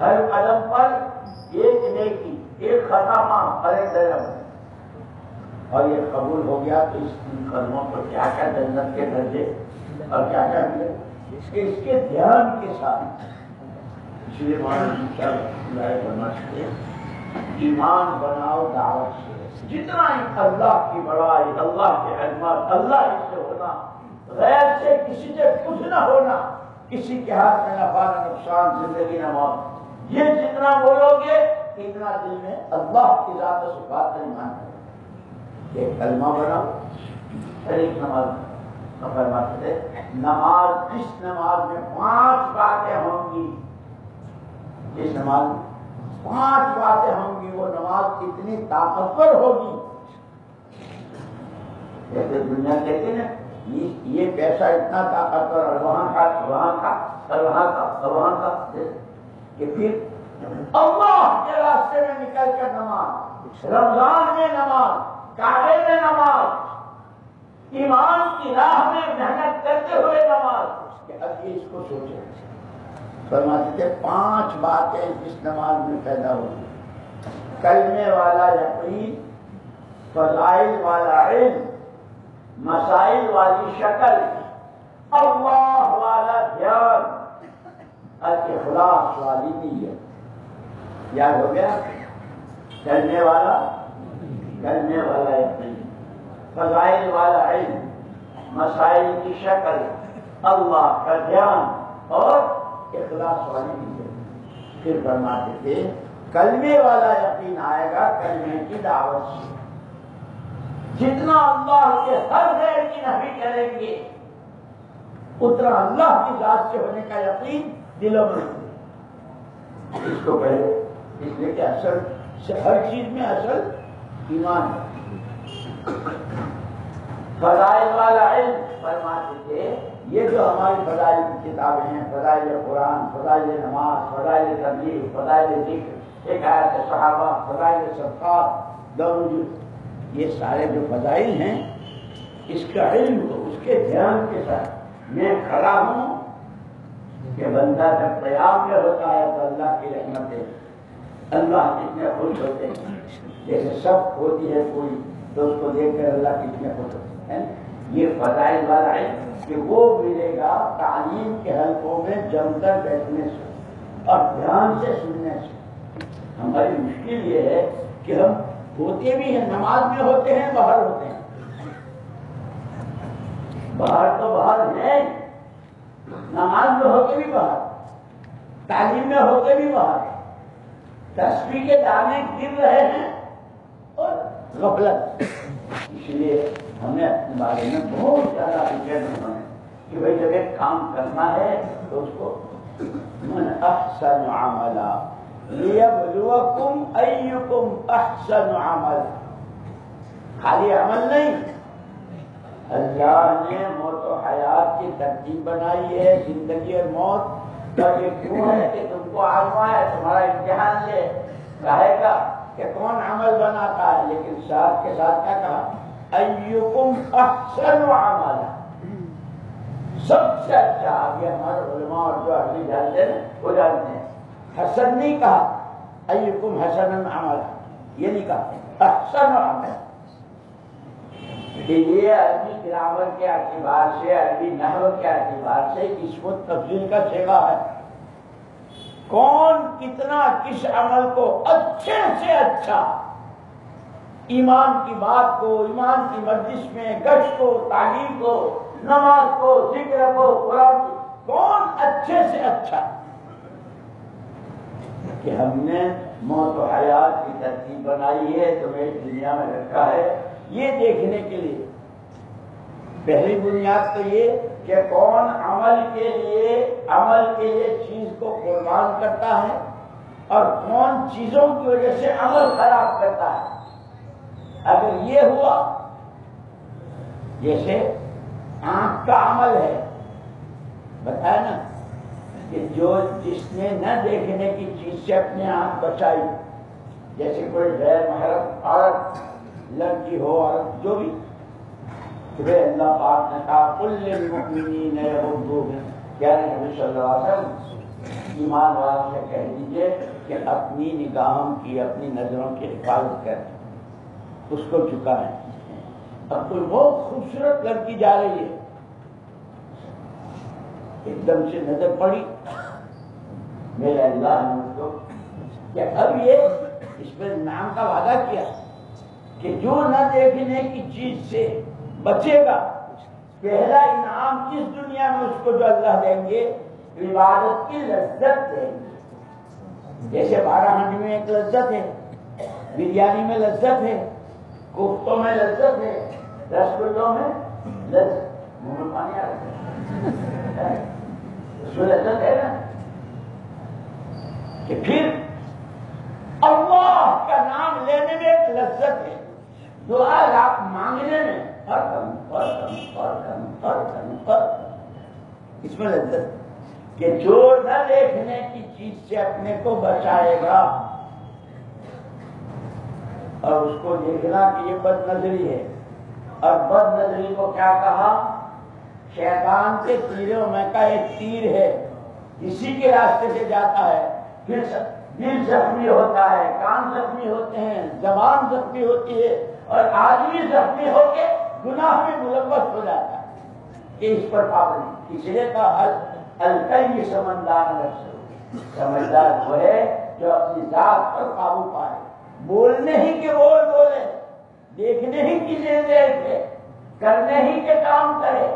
हर कदम पर एक नेकी एक खता हर एक दरम और ये कबूल हो गया तो इस कदमों पर क्या क्या जन्नत के दर्जे और क्या क्या मिले? इसके इसके ध्यान के साथ। इसलिए करना चाहिए ईमान बनाओ दावत जितना ही अल्लाह की बड़ाई, अल्लाह की अहमत अल्लाह से होना, गैर से किसी से कुछ न होना, किसी के हाथ में न नुकसान, ज़िंदगी न मौत। ये जितना बोलोगे, इतना दिल में अल्लाह की ज़्यादा से बात नहीं मान एक कलमा बनाओ हर एक नमाज़ नमाज़, इस नमाज़ में पाँच बातें होंगी। इस नमाज़ पाँच बातें होंगी, वो नमाज़ कितनी ताकतवर होगी। जैसे दुनिया कहते ना, ये ये पैसा इतना ताकतवर और वहाँ का वहाँ का, और वहाँ का, और वहाँ का कि फिर अल्लाह के रास्ते में निकल कर नमाज़, रमज़ान में नमाज़, काले में नमाज़, ईमान की राह में मेहनत करते हुए नमाज़ इसको सोचे। फरमाते थे पाँच बातें इस नमाज़ में पैदा होगी कलमे वाला यकीन फजाइल वाला इल्म, मसाइल वाली शक्ल, अल्लाह वाला ध्यान और इखलास वाली नीयत। याद हो गया? करने वाला करने वाला यकीन फजाइल वाला इल्म, मसाइल की शक्ल, अल्लाह का ध्यान और इखलास वाली नीयत फिर फरमाते थे, कलमे वाला यकीन आएगा, कलमे की दावत से। जितना अल्लाह के हर गैर की नफी करेंगे, उतना अल्लाह की जात से होने का यकीन दिलों में इसको पहले इसलिए कि असल से हर चीज़ में असल ईमान है। फजाइल वाला इल्म फरमाते थे ये जो हमारी फजाइल की किताबें हैं, फजाइल कुरान, फजाइल नमाज़, फजाइल तबलीग फजाइल ज़िक्र एक आयत सहाबा, फजाइल सरकार ये सारे जो फजाइल हैं, इसका इल्म, उसके ध्यान के साथ मैं खड़ा हूँ कि बंदा जब प्रयाग में होता है तो अल्लाह की रहमत है। अल्लाह कितने खुश होते हैं। जैसे सब होती है कोई तो उसको देखकर अल्लाह कितने खुश होते हैं। ये फजाइल वाला है कि वो मिलेगा तालीम के हल्कों में जमकर बैठने से और ध्यान से सुनने से। हमारी मुश्किल ये है कि हम होते भी हैं, नमाज़ में होते हैं, बाहर होते हैं। बाहर तो बाहर है। नमाज़ में होके भी बाहर तालीम में होके भी बाहर तस्वीर के दाने गिर रहे हैं और गफलत। इसलिए हमने अपने बारे में बहुत ज़्यादा बने कि भाई एक काम करना है तो उसको मन अहसन अमला। लियबलुवकुम अय्युकुम अहसन अमल। खाली अमल नहीं। अल्लाह ने मौत और हयात की तरतीब बनाई है, ज़िंदगी और मौत। तो ये क्यों है कि तुमको आजमाए तुम्हारा इम्तिहान ले। कहेगा कि कौन अमल बनाता है? लेकिन साथ के साथ क्या कहा? अय्युकुम अहसन अमल। सबसे अच्छा आगे हमारे और जो अगली जानते हैं वो जानते हैं। हसन नहीं कहा अयुकुम हसन अमल। ये नहीं कहा। हसन अमल। ये अरबी ग्रामर के अतबार से अरबी नहव के अतबार से इसको तफजील का सेवा है। कौन कितना किस अमल को अच्छे से अच्छा ईमान की बात को, ईमान की मस्जिद में गश को, तालीम को नमाज़ को ज़िक्र को कुरान कौन अच्छे से अच्छा? कि हमने मौत और हयात की तरतीब बनाई है तुम्हें दुनिया में रखा है, ये देखने के लिए। पहली बुनियाद तो ये कि कौन अमल के लिए, अमल के लिए चीज़ को कुर्बान करता है, और कौन चीज़ों की वजह से अमल खराब करता है। अगर ये हुआ, जैसे आँख का अमल है? बताया ना? कि जो जिसने न देखने की चीज़ से अपने आँख बचाई, जैसे कोई गैर महरम औरत, लड़की हो, औरत जो भी वे अल्लाह पाक ने कहा कुल्ल मुमिनीन यगुद्दू क्या नबी सल्लल्लाहु ईमान वालों से कह दीजिए कि अपनी निगाहों की, अपनी नज़रों की हिफाजत करें, उसको झुका है अब कोई बहुत खूबसूरत लड़की जा रही है। एकदम से नज़र पड़ी। मेरे अल्लाह उसको अब ये इस पर नाम का वादा किया कि जो न देखने की चीज़ से बचेगा, पहला इनाम इस दुनिया में उसको जो अल्लाह देंगे, इबादत की लज्जत देंगे। जैसे बारह हंडी में एक लज्जत है, बिरयानी में लज्जत है कोफ्तों में लज्जत है रसगुल्लों में लज्जत। मुँह में पानी आ रहा है। उसमें लज्जत है ना? कि फिर अल्लाह का नाम लेने में एक लज्जत है। दुआ आप मांगने में और कम हर कम हर कम हर कम हर कम इसमें लज्जत। कि जो न देखने की चीज़ से अपने को बचाएगा। और उसको देखना कि ये बदनजरी है। और बदनजरी को क्या कहा? शैतान के तीरों में का एक तीर है। इसी के रास्ते से जाता है। फिर दिल जख्मी होता है, कान जख्मी होते हैं, जबान जख्मी होती है और आदमी जख्मी होके गुनाह में मुलवस हो जाता है। इस पर पाबंदी इसलिए का अलकई समझदार समझदार वो है जो अपनी जात पर काबू पाए। बोलने ही के बोल बोले देखने ही की चीज़ें देखे करने ही के काम करे,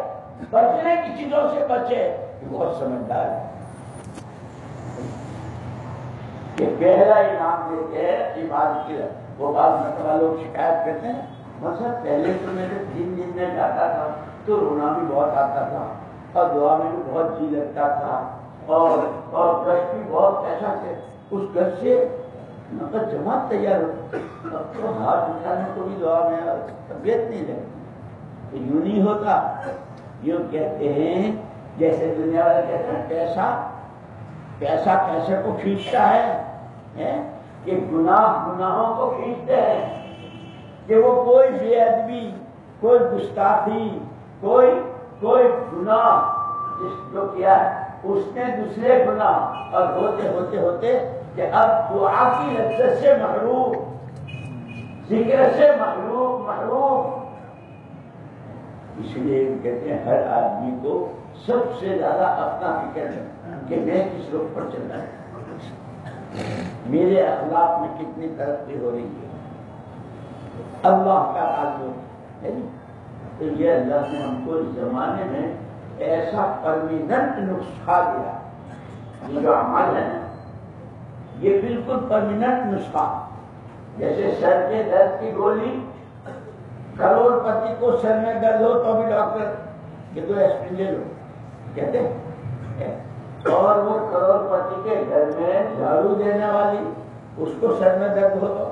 बचने की चीज़ों से बचे बहुत समझदार है। कि पहला इनाम देते हैं इबादत की वो बात मतलब लोग शिकायत करते हैं। मतलब पहले तो मेरे तीन दिन में जाता था तो रोना भी बहुत आता था, और दुआ में भी बहुत जी लगता था, और और कष्ट भी बहुत ऐसा थे। उस घर से नकद जमा तैयार हो अब तो हाथ उठाने को भी दुआ में तबियत नहीं लगती। तो यूँ नहीं होता। यूँ कहते हैं जैसे दुनिया वाले कहते हैं पैसा पैसा पैसे को खींचता है, है? कि गुनाह गुनाहों को खींचते हैं। कि वो कोई बेअदबी कोई गुस्ताखी कोई कोई गुनाह जो किया है उसने दूसरे गुनाह। और होते होते होते कि अब दुआ की लज्जत से महरूम, ज़िक्र से महरूम महरूम। इसलिए कहते हैं, हर आदमी को सबसे ज़्यादा अपना फ़िक्र है कि मैं किस रोग पर चल रहा है। मेरे अखलाक में कितनी तरक्की हो रही है। अल्लाह का ताल्लुक है तो ये अल्लाह ने हमको इस जमाने में ऐसा परमिनेंट नुस्खा दिया। जो अमल है ये बिल्कुल परमिनेंट नुस्खा। जैसे सर के दर्द की गोली, करोड़पति को सर में दर्द हो तो भी डॉक्टर ये तो एस्प्रिन ले लो। कहते और वो करोड़पति के घर में झाड़ू देने वाली, उसको सर में दर्द हो तो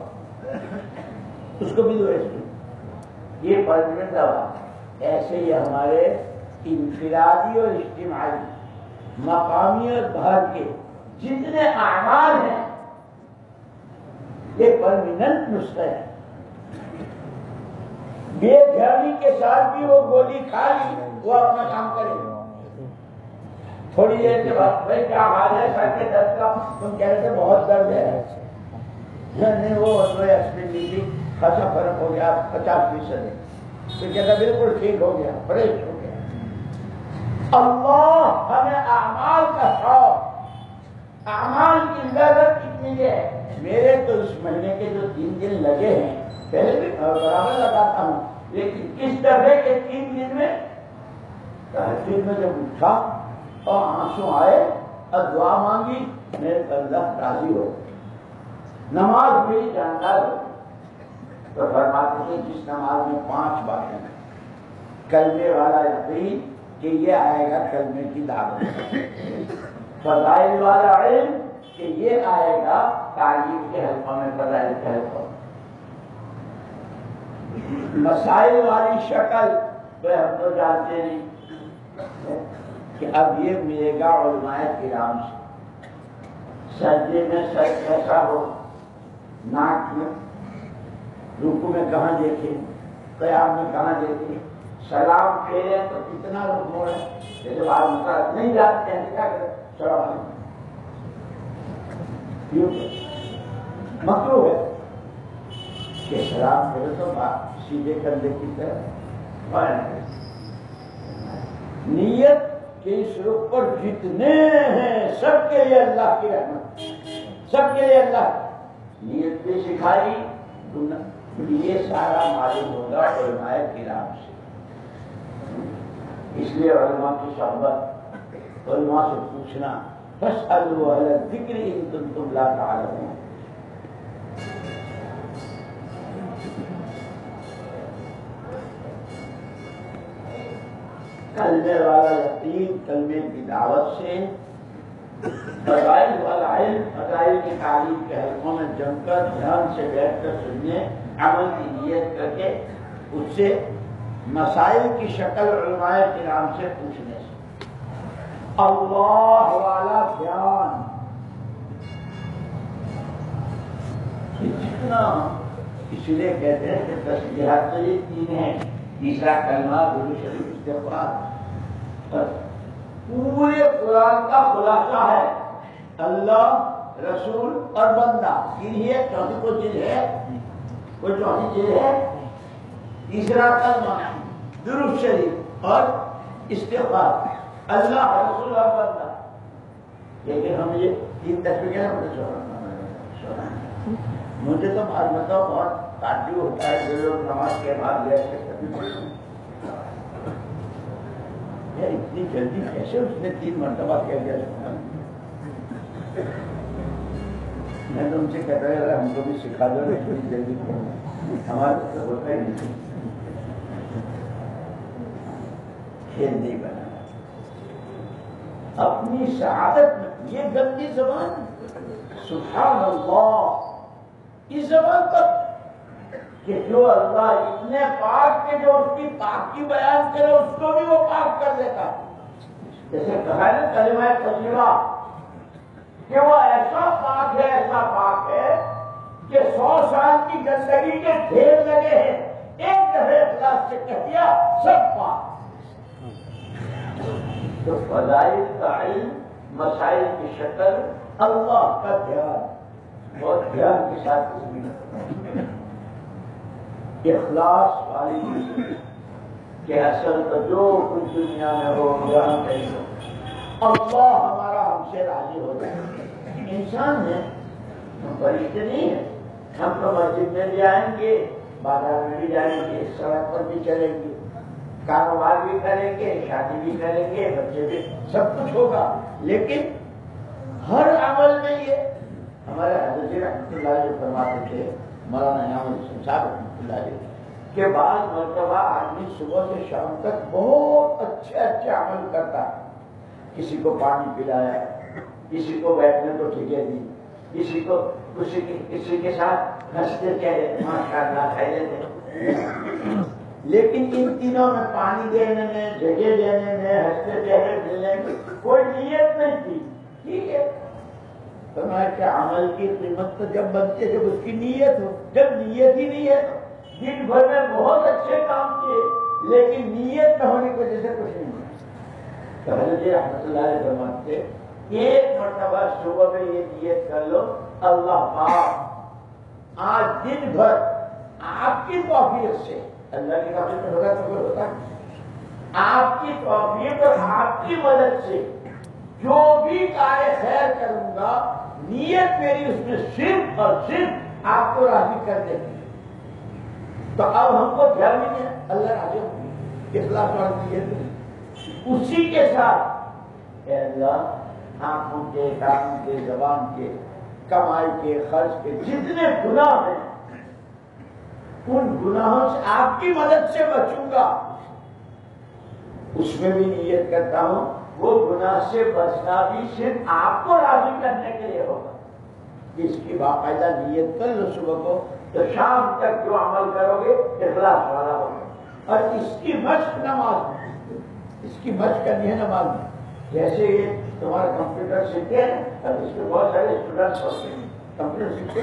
उसको भी दो एस्प्रिन ये परमानेंट दवा ऐसे ही हमारे इंफरादी और इज्तिमाही मकामी और घर के जितने आमाल हैं, ये परमानेंट नुस्खे है। बेधर्मी के साथ भी वो गोली खा ली, वो अपना काम करे। थोड़ी देर के बाद, भाई, क्या हाल है? सर के दर्द का? तुम कह रहे थे, बहुत दर्द है। नहीं वो तो एस्पिन ली खासा फ़र्क हो गया, पचास फ़ीसद तो कहता, बिल्कुल ठीक हो गया, फ्रेश हो गया। अल्लाह हमें अमाल का शौक अमाल की लजत कितनी है? मेरे तो इस महीने के जो तीन दिन लगे हैं, पहले भी बराबर लगाता हूँ, लेकिन किस तरह के तीन दिन में तहजीब में जब उठा और आँसू आए और दुआ मांगी मेरे अल्लाह राज़ी हो नमाज़ मेरी जानकार हो तो फरमाते थे जिस नमाज़ में पाँच बातें कलमे वाला यकीन कि ये आएगा कलमे की दावत। फजाइल वाला इल्म कि ये आएगा तालीम के हल्कों में फजाइल के हल्कों मसाइल वाली शक्ल तो हम तो जानते नहीं। कि अब ये मिलेगा उलमाए किराम से। सर्दी में सर कैसा हो? नाक में? रुकू में कहा देखे? कयाम में कहा देखे? सलाम फेरे तो कितना लोग मोड़े जैसे बात नहीं जानते हैं क्या करें। क्यों मकरू है कि सलाम फेरे तो बात सीधे करने की तरह नीयत के इस रूप पर जितने हैं सबके लिए अल्लाह की रहमत सबके लिए अल्लाह नीयत भी सिखाई ये सारा मालूम होगा उलमाए किराम से इसलिए उलमा की सोहबत उलमा से पूछना बस ज़िक्र इन तुम तुम ला कलमे वाला यकीन, कलमे की दावत से फजाइल वाला इल्म फजाइल की तालीम के हल्कों में जमकर ध्यान से बैठकर सुनने, अमल की नीयत करके उससे मसाइल की शक्ल उलमाए किराम से पूछने। अल्लाह वाला ध्यान जितना इसलिए कहते हैं कि तस्वीर तो ये तीन है। तीसरा कलमा गुरु शरीफ इस्तेफार पूरे कुरान का खुलासा है। अल्लाह, रसूल और बंदा। तीन ही चौथी को जिल है? कोई चौथी जिल है? तीसरा कलमा, दुरुस्त शरीफ और इस्तेफार अल्लाह रसूल और बंदा। लेकिन हम ये तीन तस्वीरें हमने मुझे तो बात बताओ बहुत ताजु होता है जो लोग नमाज़ के बाद लेट यार इतनी जल्दी कैसे उसने तीन मरतबा कह दिया? मैं तो उनसे कहता है हमको भी सिखा दो, इतनी जल्दी हमारे तो होता ही नहीं। खेल नहीं बना। अपनी शहादत में, ये गंदी जबान। अल्लाह इस जबान पर कि जो अल्लाह इतने पाक के जो उसकी पाक की बयान करे, उसको भी वो पाक कर देता। जैसे कहा ना कलिमा तस्लीमा कि वो ऐसा पाक है, ऐसा पाक है कि सौ साल की गंदगी के ढेर लगे हैं। एक दफे से कह दिया, सब पाक। तो फजाइल का इल्म, मसाइल की शक्ल, अल्लाह का ध्यान। और ध्यान के साथ इखलास वाली के असल तो जो कुछ दुनिया में हो कहीं हो। अल्लाह हमारा हमसे राज़ी हो जाए। इंसान है, हम फरिश्ते नहीं है। हम तो मस्जिद में भी आएँगे, बाज़ार में भी जाएँगे, सड़क पर भी चलेंगे। कारोबार भी करेंगे, शादी भी करेंगे, बच्चे भी सब कुछ होगा। लेकिन हर अमल में ये हमारे जो फरमाते थे मौलाना साहब रहमतुल्लाह के बाद मरतबा आदमी सुबह से शाम तक बहुत अच्छे अच्छे अमल करता किसी को पानी पिलाया, किसी को बैठने को ठिके दी, किसी को किसी के साथ हँसते चेहरे माशाल्लाह खैले थे लेकिन इन तीनों में पानी देने में, जगह देने में, हँसते चेहरे मिलने की कोई नीयत नहीं थी। ठीक है। तो क्या अमल की कीमत तो जब बनती है, जब उसकी नीयत हो। जब नीयत ही नहीं है, दिन भर में बहुत अच्छे काम किए, लेकिन नीयत न होने की वजह से कुछ नहीं तो अलैह फरमाते एक मरतबा सुबह में ये नियत कर लो, अल्लाह आज दिन भर आपकी तौफीक से अल्लाह की तौफीक में होगा तो होता है। आपकी तौफीक और आपकी मदद से जो भी कार्य खैर करूँगा, नियत मेरी उसमें सिर्फ़ और सिर्फ़ आपको राज़ी कर देगी तो अब हमको ध्यान नहीं है? अल्लाह राज़ी होगी इखलास और नियत उसी के साथ अल्लाह, आँखों के, कानों के, जबान के, कमाई के, खर्च के जितने गुनाह हैं उन गुनाहों से आपकी मदद से बचूँगा। उसमें भी नियत करता हूँ, वो गुनाह से बचना भी सिर्फ़ आपको राज़ी करने के लिए होगा। इसकी बाकायदा नियत कर लो सुबह को तो शाम तक जो अमल करोगे, इखलास वाला होगा। और इसकी मश्क नमाज़, इसकी मश्क करनी है नमाज़। में जैसे ये तुम्हारा कंप्यूटर सीखते हैं, अब इसके बहुत सारे स्टूडेंट्स होते हैं। कंप्यूटर सीखते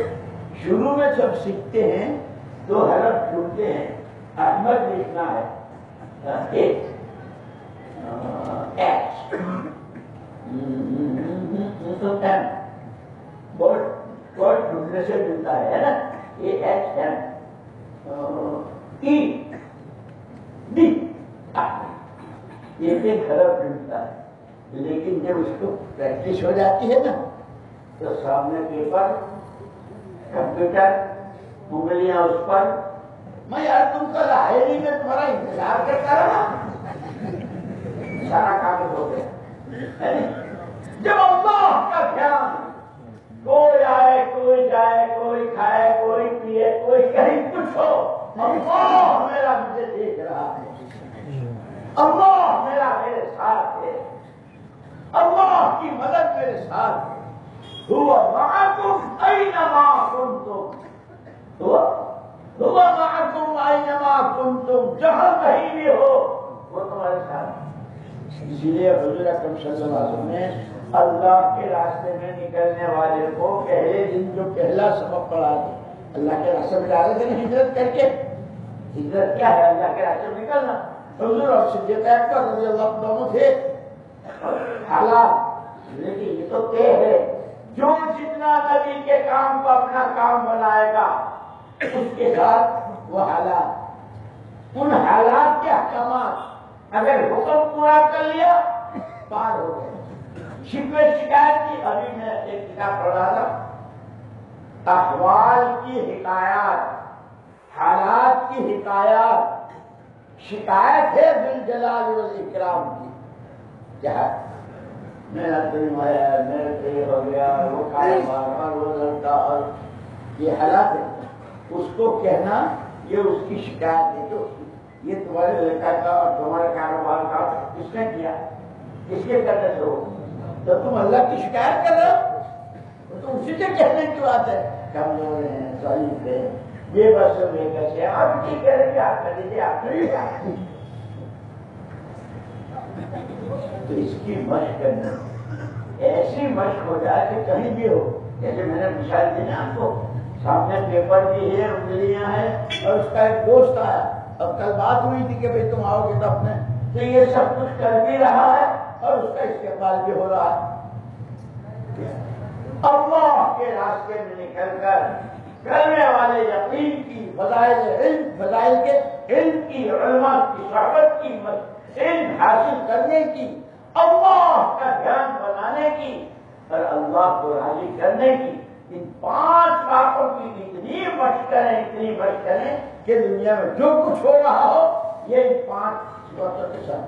शुरू में जब सीखते हैं तो हरफ ढूंढते हैं। अहमद लिखना है। एच एम वर्ड ढूँढने से है ना? A H M E D ये भी खराब है लेकिन जब उसको प्रैक्टिस हो जाती है ना तो सामने पेपर कंप्यूटर उंगलियाँ उस पर। मैं यार तुम कल आए नहीं मैं तुम्हारा इंतज़ार करता रहा। सारा कागज़ हो गया। जब अल्लाह का ध्यान कोई आए कोई जाए कोई खाए कोई पिए कोई कहीं कुछ हो अल्लाह मेरा मुझे देख रहा है। अल्लाह मेरा मेरे साथ है। अल्लाह की मदद मेरे साथ है। हुआ माकुम ऐनमा कुंतुम हुआ हुआ माकुम ऐनमा कुंतुम जहाँ कहीं भी हो, वो तुम्हारे साथ इसीलिए हजूर सल्लल्लाहु ने अल्लाह के रास्ते में निकलने वाले को पहले दिन जो पहला सबक पढ़ा था, अल्लाह के रास्ते में डाले थे ना हिजरत करके। हिजरत क्या है? अल्लाह के रास्ते में निकलना। हजूर और सिद्दीक अकबर रज़ी अल्लाह दोनों थे। हालात, लेकिन ये तो तय है, जो जितना नबी के काम को अपना काम बनाएगा उसके साथ वो हालात। उन हालात के अहकाम अगर हुक्म पूरा कर लिया, पार हो गए। शिकवे शिकायत की, अभी मैं एक किताब पढ़ रहा था। अहवाल की हिकायत, हालात की हिकायत, शिकायत है दिल जलाल इकराम की। क्या मेरा दिन आया मेरे हो गया, वो कारोबार और वो लड़का और ये हालात है। उसको कहना, ये उसकी शिकायत है तो ये तुम्हारे लड़का का और तुम्हारे कारोबार का किसने किया? किसके करने से हो? तो तुम अल्लाह की शिकायत कर रहे हो? तो उसी से कहने की बात है। कमज़ोर है सलीफ है। बेबस बेकस है। आप ठीक करेंगे, आप कर दीजिए आप तो इसकी मश्क करना। ऐसी मश हो जाए कि कहीं भी हो। जैसे मैंने मिसाल दी ना आपको सामने पेपर भी है उंगलियाँ हैं और उसका एक दोस्त आया। अब कल बात हुई थी कि भाई तुम आओगे तो अपने तो ये सब कुछ कर भी रहा है और उसका इस्तेमाल भी हो रहा है। अल्लाह के रास्ते में निकलकर करने वाले यकीन की फजाइल, इल्म, फजाइल के इल्म की, उलमा की शहबत की इल्म हासिल करने की, अल्लाह का ध्यान बनाने की और अल्लाह को राज़ी करने की पाँच बातों की इतनी मश्क करें, इतनी मश्क करें कि दुनिया में जो कुछ हो रहा हो, ये पाँच बातों के साथ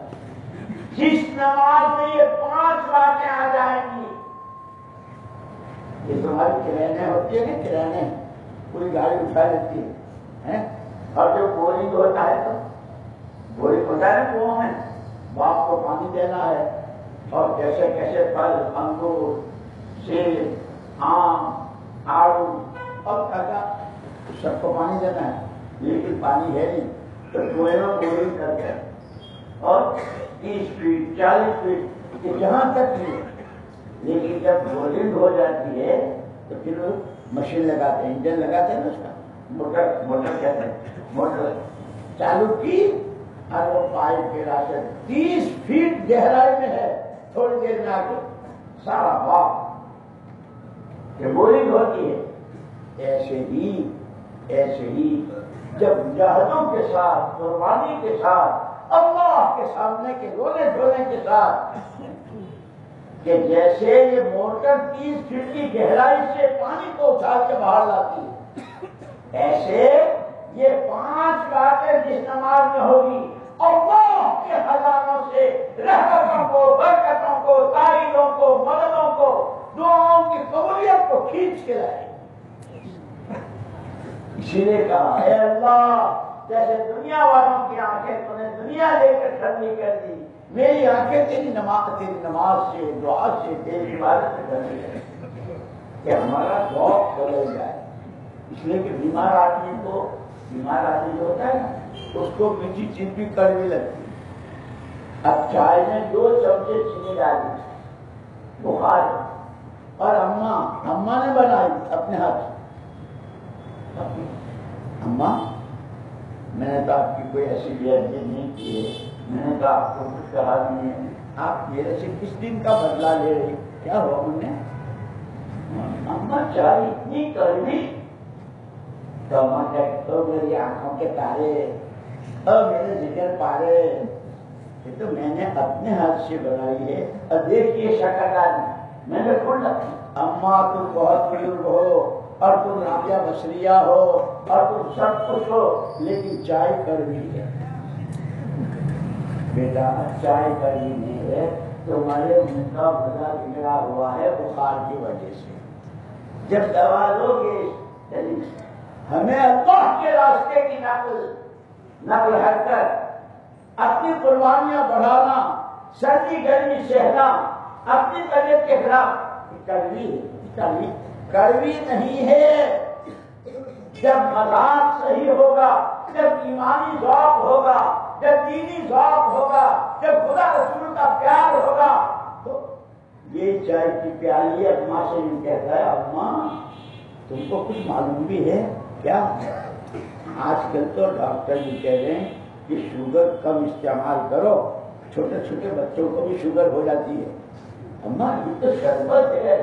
जिस नमाज़ में ये पाँच बातें आ जाएँगी, ये तुम्हारी किराने होती है ना किराने पूरी गाड़ी उठा लेती है, हैं? और जो बोरिंग होता है तो बोरिंग होता है ना कुओं में, बाप को पानी देना है, और कैसे कैसे फल, अंगूर, सेब, आम आड़ू और काका सबको पानी देना है। लेकिन पानी है नहीं तो में बोरिंग करते और तीस फीट चालीस फीट जहाँ तक नहीं लेकिन जब बोरिंग हो जाती है तो फिर मशीन लगाते हैं, इंजन लगाते हैं ना उसका। मोटर मोटर कहते हैं, मोटर। चालू की, और वो पाइप के रास्ते तीस फीट गहराई में है। थोड़ी देर में आके सारा बाप ये बोरिंग होती है। ऐसे ही ऐसे ही जब मुजाहिदों के साथ, कुर्बानी के साथ, अल्लाह के सामने के रोने ढोने के साथ कि जैसे ये मोटर तीस फीट की गहराई से पानी को उछाल के बाहर लाती है, ऐसे ये पाँच बातें जिस नमाज़ में होगी, अल्लाह के खजानों से रहमतों को, बरकतों को तारीलों को, मददों को दुआओं की कबूलियत को खींच के लाए। इसीलिए कहा अल्लाह, जैसे दुनिया वालों की आँखें तूने दुनिया लेकर ठंडी कर दी, मेरी आँखें तेरी नमाज़ तेरी नमाज़ से, दुआ से, तेरी इबादत से ठंडी कर कि हमारा शौक बदल जाए। इसलिए कि बीमार आदमी को, बीमार आदमी जो होता है ना, उसको मीठी चीज़ भी कड़वी लगती है। अब चाय में दो चमचे चीनी डाली बुखार और अम्मा अम्मा ने बनाई अपने हाथ। से अम्मा, मैंने तो आपकी कोई ऐसी बेअदबी नहीं की है। मैंने तो आपको कुछ कहा नहीं है। आप मेरे से किस दिन का बदला ले रही? क्या हुआ मुन्ने अम्मा, चाय इतनी कड़वी। तो अम्मा कहते तो मेरी आँखों के तारे अब मेरे जिगर पारे, ये तो मैंने अपने हाथ से बनाई है। और देखिए शक्ल मैंने खुद अम्मा, तुम बहुत बुज़ुर्ग हो, और तुम राबिया बसरिया हो, और तुम सब कुछ हो, लेकिन चाय कड़वी है बेटा, चाय कड़वी नहीं है तुम्हारे मुँह का भला बिगड़ा हुआ है बुखार की वजह से। जब दवा लोगे हमें अल्लाह के रास्ते की नकल नकल हरकत, अपनी कुर्बानियाँ बढ़ाना, सर्दी गर्मी सहना अपनी तबियत के खिलाफ। कड़वी कड़वी कड़वी नहीं है। जब मज़ाक सही होगा, जब ईमानी जवाब होगा, जब दीनी जवाब होगा, जब खुदा रसूल का प्यार होगा तो ये चाय की प्याली अम्मा से यूँ कहता है, अम्मा, तुमको कुछ मालूम भी है क्या? आजकल तो डॉक्टर भी कह रहे हैं कि शुगर कम इस्तेमाल करो। छोटे छोटे बच्चों को भी शुगर हो जाती है। अम्मा, ये तो शरबत है।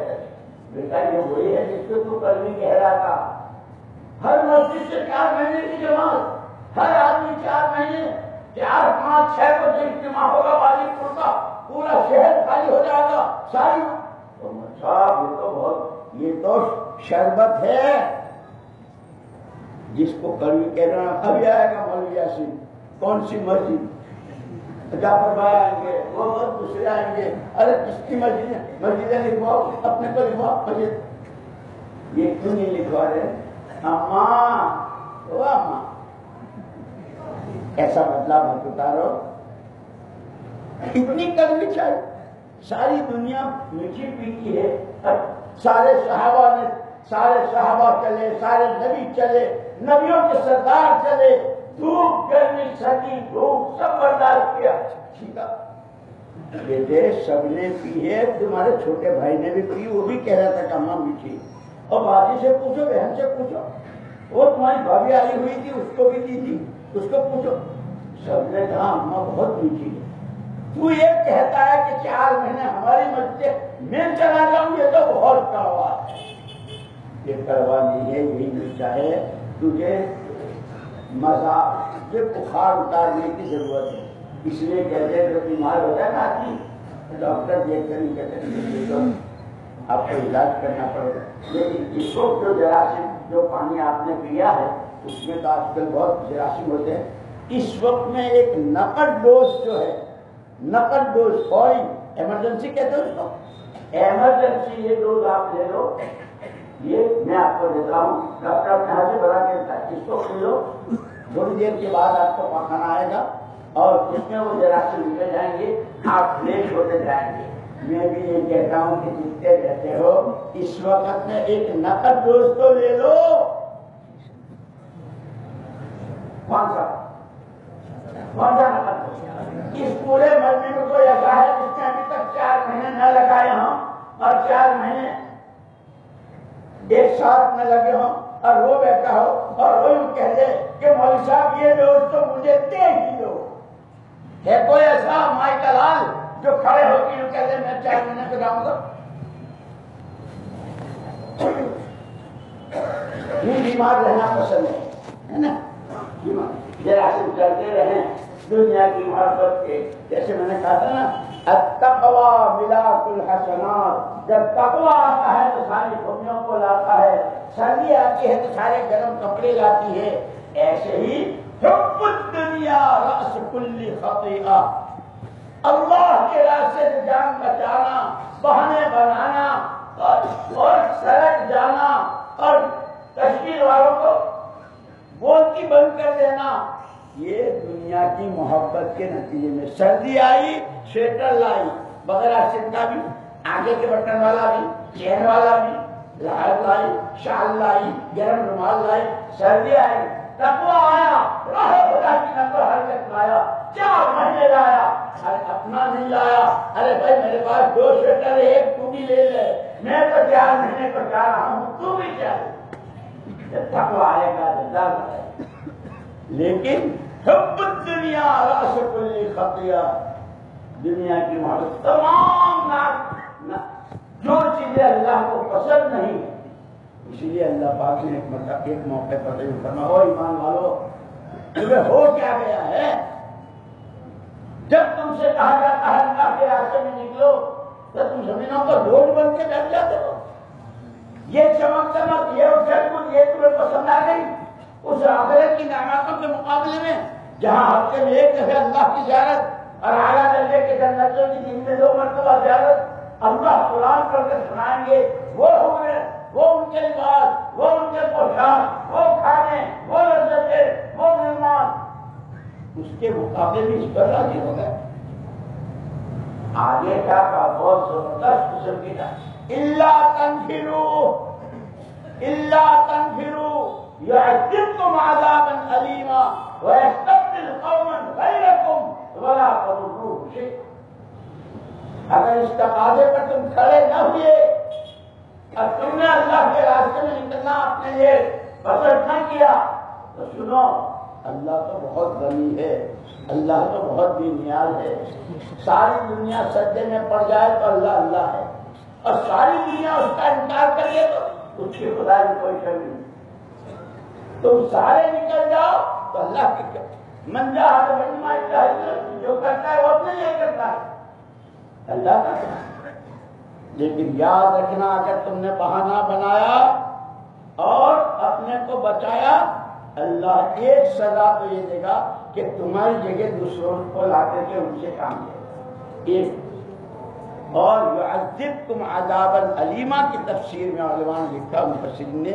बेटा, ये वही है जिसको तू कल भी कह रहा था। हर मस्जिद से चार महीने की जमात, हर आदमी चार महीने, चार, पाँच, छह को जो इज्तिमा होगा वालीपुर का पूरा शहर खाली हो जाएगा, सारी तो साहब, ये तो बहुत, ये तो शरबत है। जिसको कड़वी कह रहा अभी आएगा मौलवी सिंह कौन सी मस्जिद? आएँगे वो दूसरे आएँगे। अरे, किसकी मस्जिद मस्जिद लिखवाओ अपने लिखवाओ मस्जिद। ये क्यों नहीं लिखवा रहे? अम्मा, ओ अम्मा। ऐसा बदला मत उतारो इतनी कड़वी चाहिए सारी दुनिया मीठी पीती है। अब सारे सहाबा ने, सारे सहाबा चले, सारे नबी चले, नबियों के सरदार चले। धूप गर्मी, सर्दी, धूप, सब बर्दाश्त किया। ठीक है। बेटे सबने पी है, तुम्हारे छोटे भाई ने भी पी, वो भी कह रहा था कमा मीठी। और बाजी से पूछो, बहन से पूछो। वो तुम्हारी भाभी आई हुई थी, उसको भी दी थी। उसको पूछो। सबने कहा, अम्मा, बहुत मीठी है। तू ये कहता है कि चार महीने हमारी मस्जिद मैं चला जाऊँ, ये तो बहुत कड़वा है। ये कड़वा नहीं है, यही मीठा है। तुझे मज़ा तुझे बुखार उतारने की ज़रूरत है। इसलिए कहते हैं, जो बीमार है ना आदमी, डॉक्टर देख कर नहीं कहते तो आपको इलाज करना पड़ेगा। लेकिन इस वक्त जो जरासीम, जो पानी आपने पिया है, उसमें तो आजकल बहुत जरासीम होते हैं। इस वक्त में एक नकद डोज जो है, नकद डोज फॉइन इमरजेंसी कहते हैं उसको। इमरजेंसी, ये डोज आप ले लो। ये मैं आपको देता हूँ, डॉक्टर अपने हाथ से बना के इसको पी लो। थोड़ी देर के बाद आपको पखाना आएगा और जिसमें वो जरासीम निकल जाएँगे। आप फ्रेश होते जाएँगे। मैं भी ये कहता हूँ कि जितने रहते हो, इस वक्त में एक नकद डोज तो ले लो। कौन सा? कौन सा नकद इस पूरे महीने में कोई ऐसा है जिसने अभी तक चार महीने न लगाए हों और चार महीने एक साथ न लगे हों? और वो बैठा हो, और वो यूँ कह दे कि मौली साहब, ये डोज तो मुझे दे ही दो है कोई ऐसा माई का लाल जो खड़े होकर यूँ कहते मैं चार महीने पे जाऊँगा? बीमार रहना पसंद है है ना? बीमार। चलते रहे, दुनिया की मोहब्बत के। जैसे मैंने कहा था ना अतकवा मिला कुल हसनात। जब तकवा आता है तो सारी खूबियों को लाता है। सर्दी आती है तो सारे गर्म कपड़े लाती है। ऐसे ही दुनिया रस कुल्ली खतीआ। अल्लाह के रास्ते से जान बचाना बहाने बनाना और, और सड़क जाना और कश्मीर वालों को बोलती बंद कर देना। ये दुनिया की मोहब्बत के नतीजे में सर्दी आई स्वेटर लाई बगैर का भी आगे के बटन वाला भी चैन वाला भी लाल लाई शाल लाई गर्म रुमाल लाई सर्दी आई तकवा आया। राह खुदा की नकल हरकत लाया चार महीने लाया अरे अपना नहीं लाया अरे भाई मेरे पास दो स्वेटर है एक तू भी ले ले। मैं तो चार महीने को जा रहा हूँ तू भी चल। जब तकवा आएगा तो डर लेकिन हुब्ब दुनिया रासकुल्ली खतिया। दुनिया की मोहब्बत तमाम ना, ना जो चीज़ें अल्लाह को पसंद नहीं इसीलिए अल्लाह पाक ने एक मतलब एक मौके पर फरमा हो ईमान वालो, तुम्हें हो क्या गया है? जब तुमसे कहा जाता है, अल्लाह के रास्ते में निकलो तो तुम जमीनों पर बोझ बन के बैठ जाते हो। ये चमक चमक, ये उछल ये तुम्हें पसंद आ गई। उस आखिरत की नामातों के मुकाबले में, जहाँ हफ़्ते में एक दफे अल्लाह की ज्यारत और आला दर्जे के जन्नतों की दिन में दो मरतबा ज्यारत अल्लाह कुरान करके सुनाएँगे, वो हुए वो उनके लिबास, वो उनके पोशाक, वो खाने, वो लज्जतें, वो निर्माण उसके मुकाबले में इस पर राज़ी हो गए। आगे का बहुत ज़बरदस्त किस्म की था। इल्ला तनफिरू इल्ला तनफिरू अज़ाबन अलीमा व यस्तब्दिल कौमन गैरकुम वला तदुर्रू शै अगर इस तकाजे पर तुम खड़े न हुए और तुमने अल्लाह के रास्ते में निकलना अपने लिए पसंद न किया तो सुनो, अल्लाह तो बहुत गनी है, अल्लाह तो बहुत बेनियाज है। सारी दुनिया सज्जे में पड़ जाए तो अल्लाह अल्लाह है। और सारी दुनिया उसका इनकार करिए तो उसकी खुदा की कोई कमी नहीं। तुम सारे निकल जाओ तो अल्लाह की मंजा जो करता है वो अपने लिए करता है। का लेकिन याद रखना, अगर तुमने बहाना बनाया और अपने को बचाया, अल्लाह एक सजा तो ये देगा कि तुम्हारी जगह दूसरों को ला करके उनसे काम लेगा एक, और तुम अजाबन अलीमा की तफसीर में उलमा ने लिखा मुफसर ने,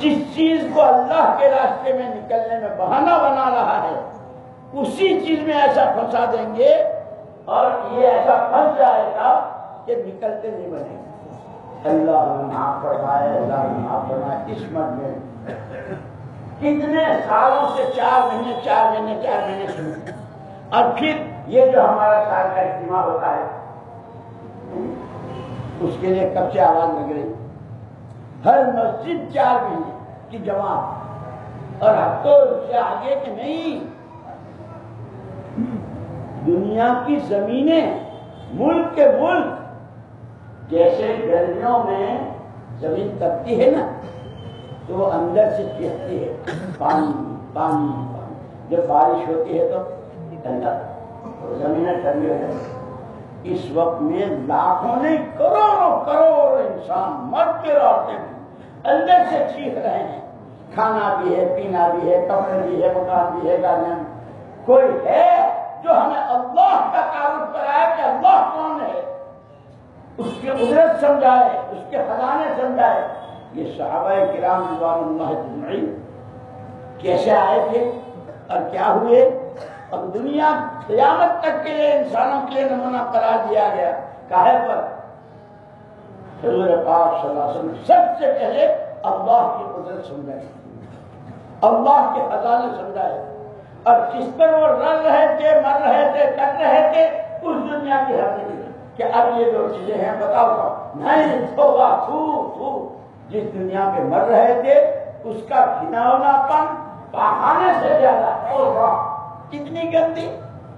जिस चीज़ को अल्लाह के रास्ते में निकलने में बहाना बना रहा है, उसी चीज़ में ऐसा फंसा देंगे और ये ऐसा फंस जाएगा कि निकलते नहीं बनेंगे। अल्लाह फरमाए अल्लाह फरमाए इस मत में। कितने सालों से चार महीने चार महीने चार महीने सुने। और फिर ये जो हमारा साल का इज्तिमा होता है, उसके लिए कब से आवाज़ लग रही? हर मस्जिद चार महीने की जमात। और हफ्तों से आगे के नहीं? दुनिया की जमीनें मुल्क के मुल्क, जैसे गर्मियों में ज़मीन तपती है ना तो वो अंदर से चिहती है। पानी पानी पानी। जब बारिश होती है तो ठंडा तो जमीनें ठंडी हो जाती इस वक्त में लाखों नहीं, करोड़ों, करोड़ इंसान मरते रहते भी अंदर से चीख रहे हैं। खाना भी है, पीना भी है, कपड़े भी है, मकान भी है, गाड़ियाँ कोई है जो हमें अल्लाह का तारुफ कराए कि अल्लाह कौन है? उसके उदरत समझाए, उसके खजाने समझाए। ये साहबा किराम रिजवानुल्लाह कैसे आए थे और क्या हुए? अब दुनिया क्यामत तक के लिए इंसानों के लिए नमूना करार दिया गया। काहे पर? सबसे पहले अल्लाह की कुदरत समझाई। अल्लाह के खजाने समझाए। और जिस पर वो रल रहे थे मर रहे थे कर रहे थे उस दुनिया की हद नहीं कि अब ये जो चीज़ें हैं, बताओ नहीं थोड़ा थू थू जिस दुनिया में मर रहे थे, उसका घिनौनापन बहाने से ज़्यादा और कितनी गंदी।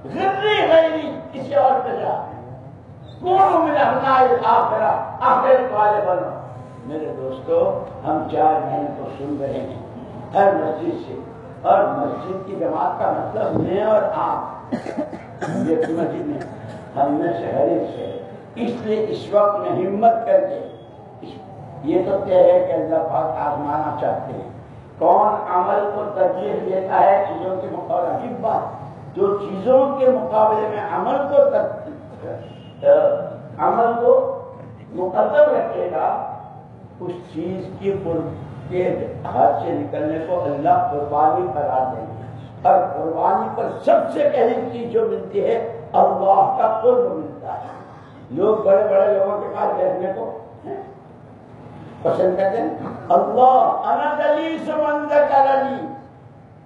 गिर्री गैरी किसी और पे जा। कौन मिला आखिरा आखिर वाले बनो। मेरे दोस्तों, हम चार महीने को सुन रहे हैं। हर मस्जिद से और मस्जिद की जमात का मतलब मैं और आप। ये मस्जिद में हम में से हर एक से इसलिए इस वक्त में हिम्मत करके ये तो तय है कि अल्लाह पाक आजमाना चाहते हैं। कौन अमल को तरजीह देता है चीज़ों के मुकाबले? अजीब बात। जो चीज़ों के मुकाबले में अमल को अमल को मुकदम रखेगा, उस चीज़ की के हाथ से निकलने को अल्लाह कुर्बानी करार देंगे। और कुर्बानी पर सबसे पहली चीज़ जो मिलती है, अल्लाह का कुर्ब मिलता है। लोग बड़े बड़े लोगों के पास बैठने को पसंद करते हैं? अल्लाह अनदली समंद करनी।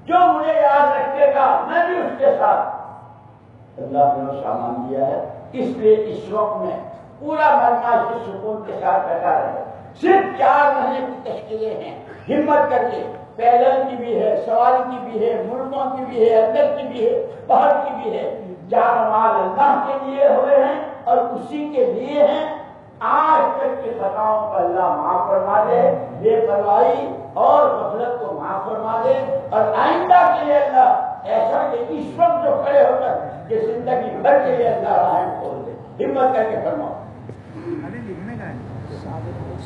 जो मुझे याद रखेगा, मैं भी उसके साथ। अल्लाह ने सामान दिया है, इसलिए इस वक्त में पूरा बदमाशी सुकून के साथ बैठा रहे। सिर्फ़ चार महीने की तश्कीलें हैं। हिम्मत करके पैदल की भी है, सवारी की भी है मुल्कों की भी है, अंदर की भी है, बाहर की भी है। चार माल अल्लाह के लिए हुए हैं और उसी के लिए हैं। आज तक के खताओं को अल्लाह माफ़ फरमा दे, बेपरवाही और गफलत को माफ़ फरमा दे और आइंदा के लिए अल्लाह, ऐसा कि इस वक्त जो खड़े होकर कि ज़िंदगी भर के लिए अल्लाह राह खोल दे। हिम्मत करके है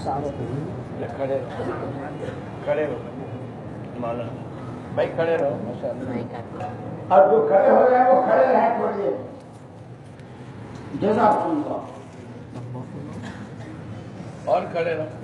खड़े खड़े रहो। माना भाई खड़े रहो। भाई और जो खड़े हो रहे हैं वो खड़े रहे थोड़ी देर जजाकुल्लाह और खड़े रहो।